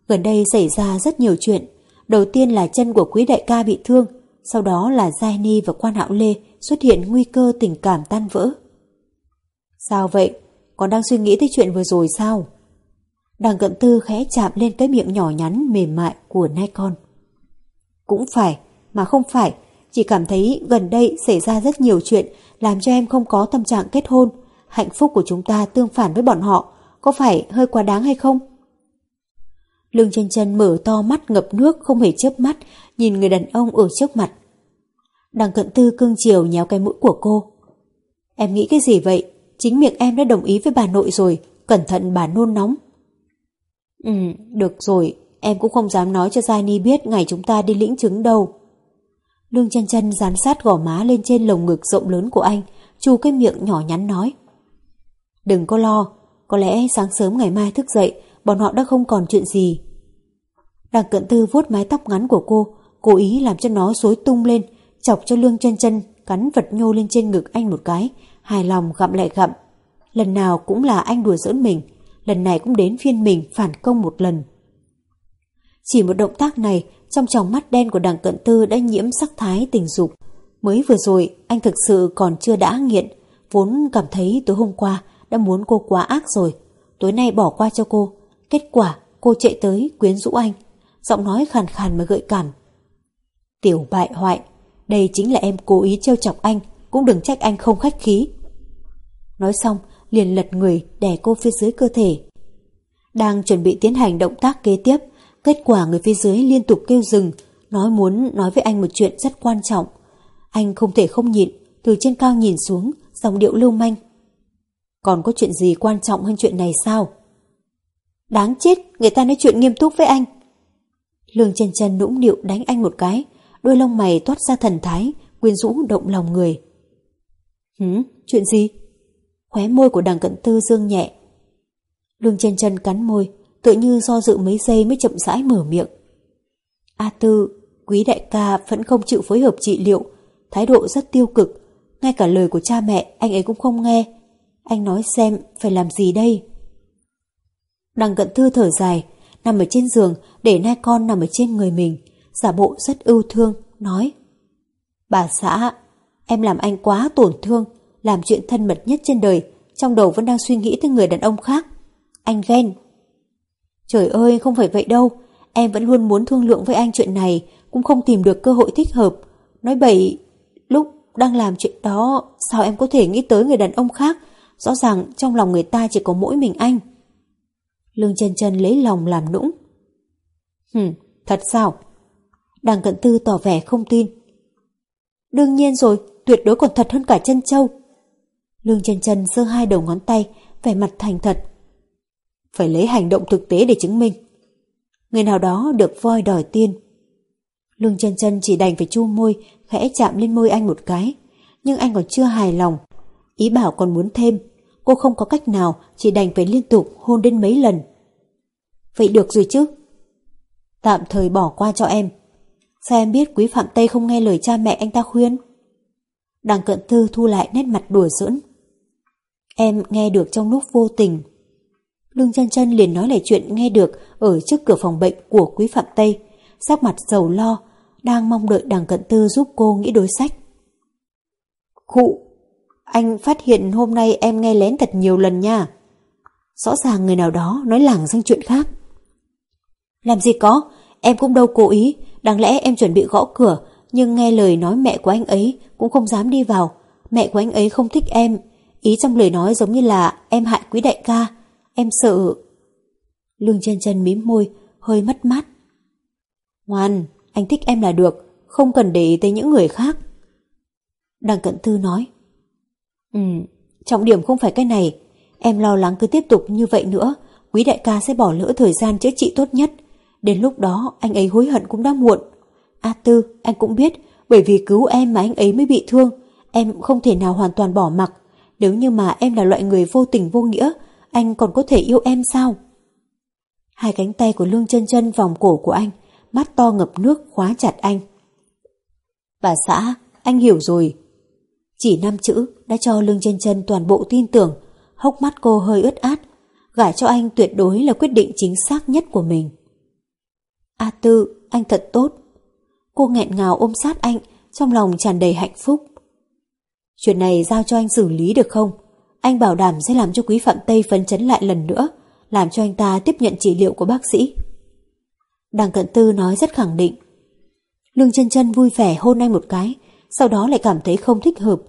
Gần đây xảy ra rất nhiều chuyện. Đầu tiên là chân của quý đại ca bị thương, sau đó là Giai Ni và Quan Hạo Lê xuất hiện nguy cơ tình cảm tan vỡ. Sao vậy? Còn đang suy nghĩ tới chuyện vừa rồi sao? Đằng cận tư khẽ chạm lên cái miệng nhỏ nhắn mềm mại của nai con. Cũng phải, mà không phải, chỉ cảm thấy gần đây xảy ra rất nhiều chuyện làm cho em không có tâm trạng kết hôn. Hạnh phúc của chúng ta tương phản với bọn họ, có phải hơi quá đáng hay không? Lương chân chân mở to mắt ngập nước không hề chớp mắt nhìn người đàn ông ở trước mặt. Đằng cận tư cương chiều nhéo cái mũi của cô. Em nghĩ cái gì vậy? Chính miệng em đã đồng ý với bà nội rồi, cẩn thận bà nôn nóng. Ừ, được rồi, em cũng không dám nói cho Giai Ni biết ngày chúng ta đi lĩnh chứng đâu. Lương chân chân dán sát gò má lên trên lồng ngực rộng lớn của anh, chu cái miệng nhỏ nhắn nói. Đừng có lo, có lẽ sáng sớm ngày mai thức dậy, bọn họ đã không còn chuyện gì. Đằng cận tư vuốt mái tóc ngắn của cô, cố ý làm cho nó xối tung lên, chọc cho lương chân chân cắn vật nhô lên trên ngực anh một cái, hài lòng gặm lại gặm. Lần nào cũng là anh đùa giỡn mình, lần này cũng đến phiên mình phản công một lần. Chỉ một động tác này, trong tròng mắt đen của đằng cận tư đã nhiễm sắc thái tình dục. Mới vừa rồi, anh thực sự còn chưa đã nghiện, vốn cảm thấy tối hôm qua đã muốn cô quá ác rồi. Tối nay bỏ qua cho cô, kết quả cô chạy tới quyến rũ anh, giọng nói khàn khàn mà gợi cảm. Tiểu bại hoại, đây chính là em cố ý trêu chọc anh, cũng đừng trách anh không khách khí. Nói xong, liền lật người đè cô phía dưới cơ thể. Đang chuẩn bị tiến hành động tác kế tiếp, kết quả người phía dưới liên tục kêu dừng, nói muốn nói với anh một chuyện rất quan trọng. Anh không thể không nhịn, từ trên cao nhìn xuống, dòng điệu lưu manh. Còn có chuyện gì quan trọng hơn chuyện này sao? Đáng chết, người ta nói chuyện nghiêm túc với anh. Lương chân chân nũng nịu đánh anh một cái, đôi lông mày toát ra thần thái, quyến rũ động lòng người. Hứ, chuyện gì? Khóe môi của đằng cận tư dương nhẹ. Lương chân chân cắn môi, tự như do dự mấy giây mới chậm rãi mở miệng. A Tư, quý đại ca vẫn không chịu phối hợp trị liệu, thái độ rất tiêu cực, ngay cả lời của cha mẹ anh ấy cũng không nghe. Anh nói xem phải làm gì đây? Đằng cận thư thở dài, nằm ở trên giường để nai con nằm ở trên người mình, giả bộ rất ưu thương, nói Bà xã, em làm anh quá tổn thương, làm chuyện thân mật nhất trên đời, trong đầu vẫn đang suy nghĩ tới người đàn ông khác. Anh ghen. Trời ơi, không phải vậy đâu, em vẫn luôn muốn thương lượng với anh chuyện này, cũng không tìm được cơ hội thích hợp. Nói bậy, lúc đang làm chuyện đó, sao em có thể nghĩ tới người đàn ông khác? Rõ ràng trong lòng người ta chỉ có mỗi mình anh. Lương chân chân lấy lòng làm nũng. Hừm, thật sao? Đằng cận tư tỏ vẻ không tin. Đương nhiên rồi, tuyệt đối còn thật hơn cả chân châu. Lương chân chân giơ hai đầu ngón tay, vẻ mặt thành thật. Phải lấy hành động thực tế để chứng minh. Người nào đó được voi đòi tiên. Lương chân chân chỉ đành phải chu môi, khẽ chạm lên môi anh một cái. Nhưng anh còn chưa hài lòng. Ý bảo còn muốn thêm, cô không có cách nào, chỉ đành phải liên tục hôn đến mấy lần. Vậy được rồi chứ? Tạm thời bỏ qua cho em. Sao em biết quý Phạm Tây không nghe lời cha mẹ anh ta khuyên? Đằng cận thư thu lại nét mặt đùa giỡn. Em nghe được trong lúc vô tình. Lương chân chân liền nói lại chuyện nghe được ở trước cửa phòng bệnh của quý Phạm Tây, sắc mặt giàu lo, đang mong đợi đằng cận tư giúp cô nghĩ đối sách. Khụ, anh phát hiện hôm nay em nghe lén thật nhiều lần nha. Rõ ràng người nào đó nói lảng sang chuyện khác. Làm gì có, em cũng đâu cố ý, đáng lẽ em chuẩn bị gõ cửa, nhưng nghe lời nói mẹ của anh ấy cũng không dám đi vào. Mẹ của anh ấy không thích em, ý trong lời nói giống như là em hại quý đại ca, em sợ. Lương chân chân mím môi, hơi mất mát. Ngoan, anh thích em là được, không cần để ý tới những người khác. Đằng cận thư nói. Ừ, trọng điểm không phải cái này, em lo lắng cứ tiếp tục như vậy nữa, quý đại ca sẽ bỏ lỡ thời gian chữa trị tốt nhất. Đến lúc đó anh ấy hối hận cũng đã muộn. A Tư, anh cũng biết, bởi vì cứu em mà anh ấy mới bị thương, em không thể nào hoàn toàn bỏ mặc. Nếu như mà em là loại người vô tình vô nghĩa, anh còn có thể yêu em sao? Hai cánh tay của Lương chân chân vòng cổ của anh, mắt to ngập nước khóa chặt anh. Bà xã, anh hiểu rồi. Chỉ năm chữ đã cho Lương chân chân toàn bộ tin tưởng, hốc mắt cô hơi ướt át, gả cho anh tuyệt đối là quyết định chính xác nhất của mình. A Tư, anh thật tốt. Cô nghẹn ngào ôm sát anh, trong lòng tràn đầy hạnh phúc. Chuyện này giao cho anh xử lý được không? Anh bảo đảm sẽ làm cho quý Phạm Tây phấn chấn lại lần nữa, làm cho anh ta tiếp nhận trị liệu của bác sĩ. Đằng cận tư nói rất khẳng định. Lương chân chân vui vẻ hôn anh một cái, sau đó lại cảm thấy không thích hợp.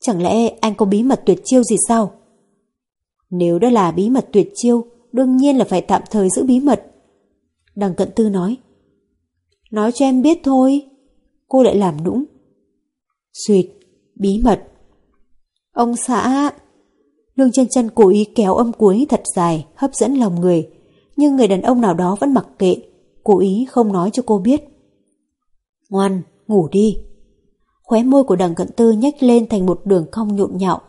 Chẳng lẽ anh có bí mật tuyệt chiêu gì sao? Nếu đó là bí mật tuyệt chiêu, đương nhiên là phải tạm thời giữ bí mật. Đằng cận tư nói. Nói cho em biết thôi. Cô lại làm nũng. Xuyệt, bí mật. Ông xã... Lương chân chân cố ý kéo âm cuối thật dài, hấp dẫn lòng người. Nhưng người đàn ông nào đó vẫn mặc kệ, cố ý không nói cho cô biết. Ngoan, ngủ đi. Khóe môi của đằng cận tư nhếch lên thành một đường cong nhộn nhạo.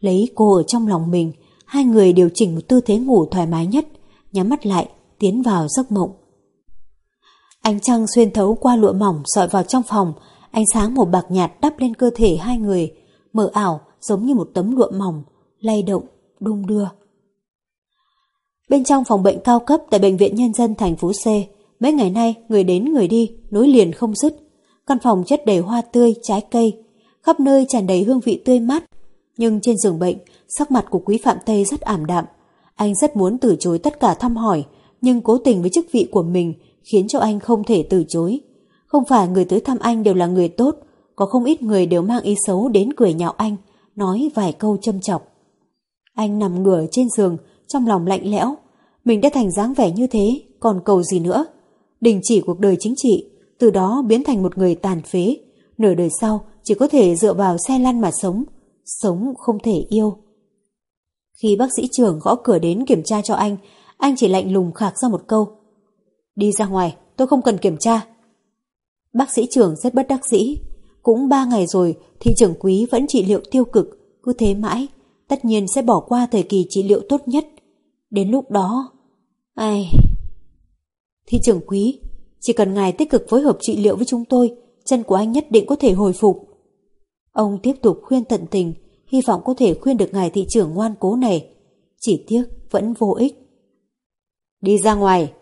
Lấy cô ở trong lòng mình, hai người điều chỉnh một tư thế ngủ thoải mái nhất, nhắm mắt lại, tiến vào giấc mộng. Ánh trăng xuyên thấu qua lụa mỏng sọi vào trong phòng, ánh sáng màu bạc nhạt đắp lên cơ thể hai người, mờ ảo giống như một tấm lụa mỏng, lay động, đung đưa. Bên trong phòng bệnh cao cấp tại Bệnh viện Nhân dân thành phố C, mấy ngày nay người đến người đi, nối liền không dứt. Căn phòng chất đầy hoa tươi, trái cây, khắp nơi tràn đầy hương vị tươi mát. Nhưng trên giường bệnh, sắc mặt của quý Phạm Tây rất ảm đạm. Anh rất muốn từ chối tất cả thăm hỏi, nhưng cố tình với chức vị của mình khiến cho anh không thể từ chối. Không phải người tới thăm anh đều là người tốt, có không ít người đều mang ý xấu đến cười nhạo anh, nói vài câu châm chọc. Anh nằm ngửa trên giường, trong lòng lạnh lẽo. Mình đã thành dáng vẻ như thế, còn cầu gì nữa? Đình chỉ cuộc đời chính trị, từ đó biến thành một người tàn phế. Nửa đời sau chỉ có thể dựa vào xe lăn mà sống, sống không thể yêu. Khi bác sĩ trưởng gõ cửa đến kiểm tra cho anh, anh chỉ lạnh lùng khạc ra một câu. Đi ra ngoài, tôi không cần kiểm tra. Bác sĩ trưởng rất bất đắc dĩ. Cũng ba ngày rồi thì trưởng quý vẫn trị liệu tiêu cực, cứ thế mãi, tất nhiên sẽ bỏ qua thời kỳ trị liệu tốt nhất. Đến lúc đó... Ai... Thị trưởng quý, chỉ cần ngài tích cực phối hợp trị liệu với chúng tôi, chân của anh nhất định có thể hồi phục. Ông tiếp tục khuyên tận tình, hy vọng có thể khuyên được ngài thị trưởng ngoan cố này. Chỉ tiếc vẫn vô ích. Đi ra ngoài.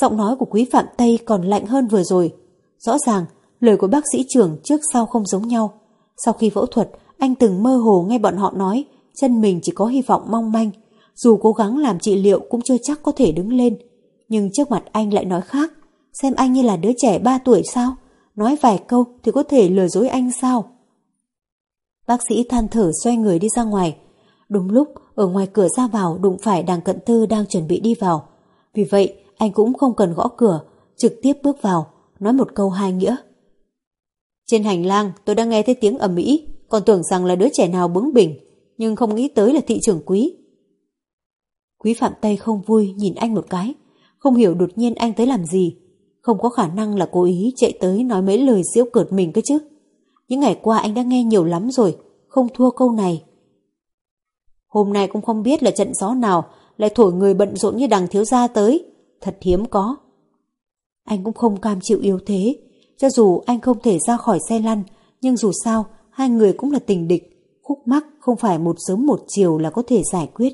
Giọng nói của quý Phạm Tây còn lạnh hơn vừa rồi. Rõ ràng, lời của bác sĩ trưởng trước sau không giống nhau. Sau khi phẫu thuật, anh từng mơ hồ nghe bọn họ nói chân mình chỉ có hy vọng mong manh. Dù cố gắng làm trị liệu cũng chưa chắc có thể đứng lên. Nhưng trước mặt anh lại nói khác. Xem anh như là đứa trẻ 3 tuổi sao? Nói vài câu thì có thể lừa dối anh sao? Bác sĩ than thở xoay người đi ra ngoài. Đúng lúc, ở ngoài cửa ra vào đụng phải đàng cận tư đang chuẩn bị đi vào. Vì vậy, anh cũng không cần gõ cửa, trực tiếp bước vào, nói một câu hai nghĩa. Trên hành lang, tôi đang nghe thấy tiếng ầm ĩ, còn tưởng rằng là đứa trẻ nào bướng bỉnh, nhưng không nghĩ tới là thị trưởng quý. Quý Phạm Tây không vui nhìn anh một cái, không hiểu đột nhiên anh tới làm gì. Không có khả năng là cố ý chạy tới nói mấy lời giễu cợt mình cơ chứ. Những ngày qua anh đã nghe nhiều lắm rồi, không thua câu này. Hôm nay cũng không biết là trận gió nào lại thổi người bận rộn như đằng thiếu gia tới. Thật hiếm có. Anh cũng không cam chịu yếu thế. Cho dù anh không thể ra khỏi xe lăn, nhưng dù sao, hai người cũng là tình địch. Khúc mắc không phải một sớm một chiều là có thể giải quyết.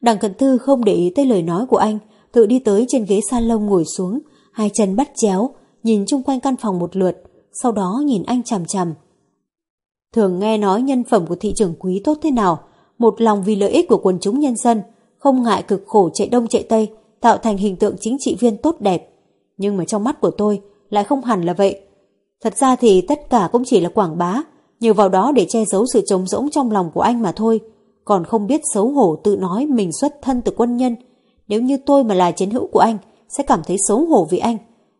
Đằng Cận Thư không để ý tới lời nói của anh, tự đi tới trên ghế salon ngồi xuống, hai chân bắt chéo, nhìn chung quanh căn phòng một lượt, sau đó nhìn anh chằm chằm. Thường nghe nói nhân phẩm của thị trường quý tốt thế nào, một lòng vì lợi ích của quần chúng nhân dân, không ngại cực khổ chạy đông chạy tây, tạo thành hình tượng chính trị viên tốt đẹp. Nhưng mà trong mắt của tôi lại không hẳn là vậy. Thật ra thì tất cả cũng chỉ là quảng bá, nhờ vào đó để che giấu sự trống rỗng trong lòng của anh mà thôi. Còn không biết xấu hổ tự nói mình xuất thân từ quân nhân. Nếu như tôi mà là chiến hữu của anh, sẽ cảm thấy xấu hổ vì anh.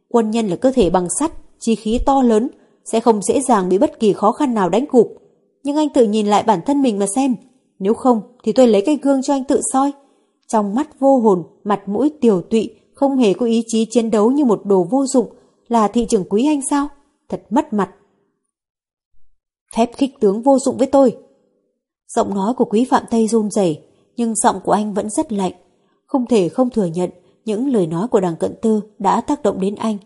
Quân nhân là cơ thể bằng sắt, chi khí to lớn, sẽ không dễ dàng bị bất kỳ khó khăn nào đánh gục. Nhưng anh tự nhìn lại bản thân mình mà xem. Nếu không thì tôi lấy cái gương cho anh tự soi. Trong mắt vô hồn, mặt mũi tiều tụy, không hề có ý chí chiến đấu như một đồ vô dụng, là thị trưởng quý anh sao? Thật mất mặt. Phép khích tướng vô dụng với tôi. Giọng nói của quý Phạm Tây run rẩy, nhưng giọng của anh vẫn rất lạnh. Không thể không thừa nhận những lời nói của đảng cận tư đã tác động đến anh,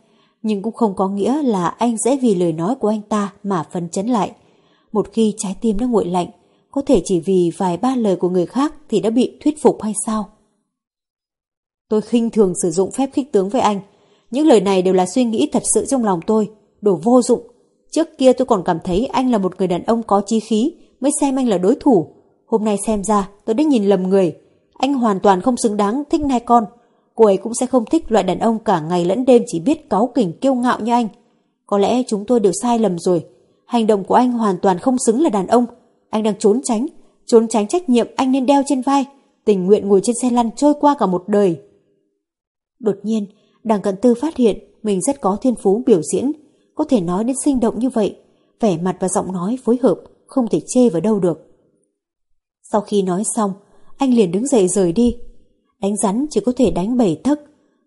nhưng cũng không có nghĩa là anh sẽ vì lời nói của anh ta mà phấn chấn lại. Một khi trái tim đã nguội lạnh, có thể chỉ vì vài ba lời của người khác thì đã bị thuyết phục hay sao? Tôi khinh thường sử dụng phép khích tướng với anh. Những lời này đều là suy nghĩ thật sự trong lòng tôi, đồ vô dụng. Trước kia tôi còn cảm thấy anh là một người đàn ông có chí khí, mới xem anh là đối thủ. Hôm nay xem ra tôi đã nhìn lầm người. Anh hoàn toàn không xứng đáng thích nai con. Cô ấy cũng sẽ không thích loại đàn ông cả ngày lẫn đêm chỉ biết cáu kỉnh kiêu ngạo như anh. Có lẽ chúng tôi đều sai lầm rồi. Hành động của anh hoàn toàn không xứng là đàn ông. Anh đang trốn tránh, trốn tránh trách nhiệm anh nên đeo trên vai, tình nguyện ngồi trên xe lăn trôi qua cả một đời. Đột nhiên, đằng cận tư phát hiện mình rất có thiên phú biểu diễn, có thể nói đến sinh động như vậy, vẻ mặt và giọng nói phối hợp, không thể chê vào đâu được. Sau khi nói xong, anh liền đứng dậy rời đi. Đánh rắn chỉ có thể đánh bảy thất,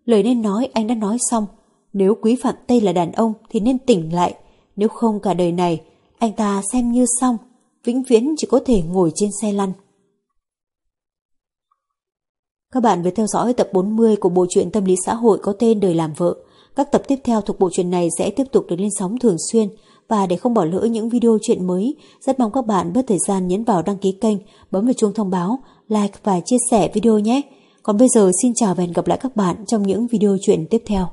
lời nên nói anh đã nói xong. Nếu quý phạm Tây là đàn ông thì nên tỉnh lại, nếu không cả đời này, anh ta xem như xong, vĩnh viễn chỉ có thể ngồi trên xe lăn. Các bạn vừa theo dõi tập 40 của bộ truyện tâm lý xã hội có tên Đời làm vợ. Các tập tiếp theo thuộc bộ truyện này sẽ tiếp tục được lên sóng thường xuyên và để không bỏ lỡ những video chuyện mới, rất mong các bạn bớt thời gian nhấn vào đăng ký kênh, bấm vào chuông thông báo, like và chia sẻ video nhé. Còn bây giờ xin chào và hẹn gặp lại các bạn trong những video chuyện tiếp theo.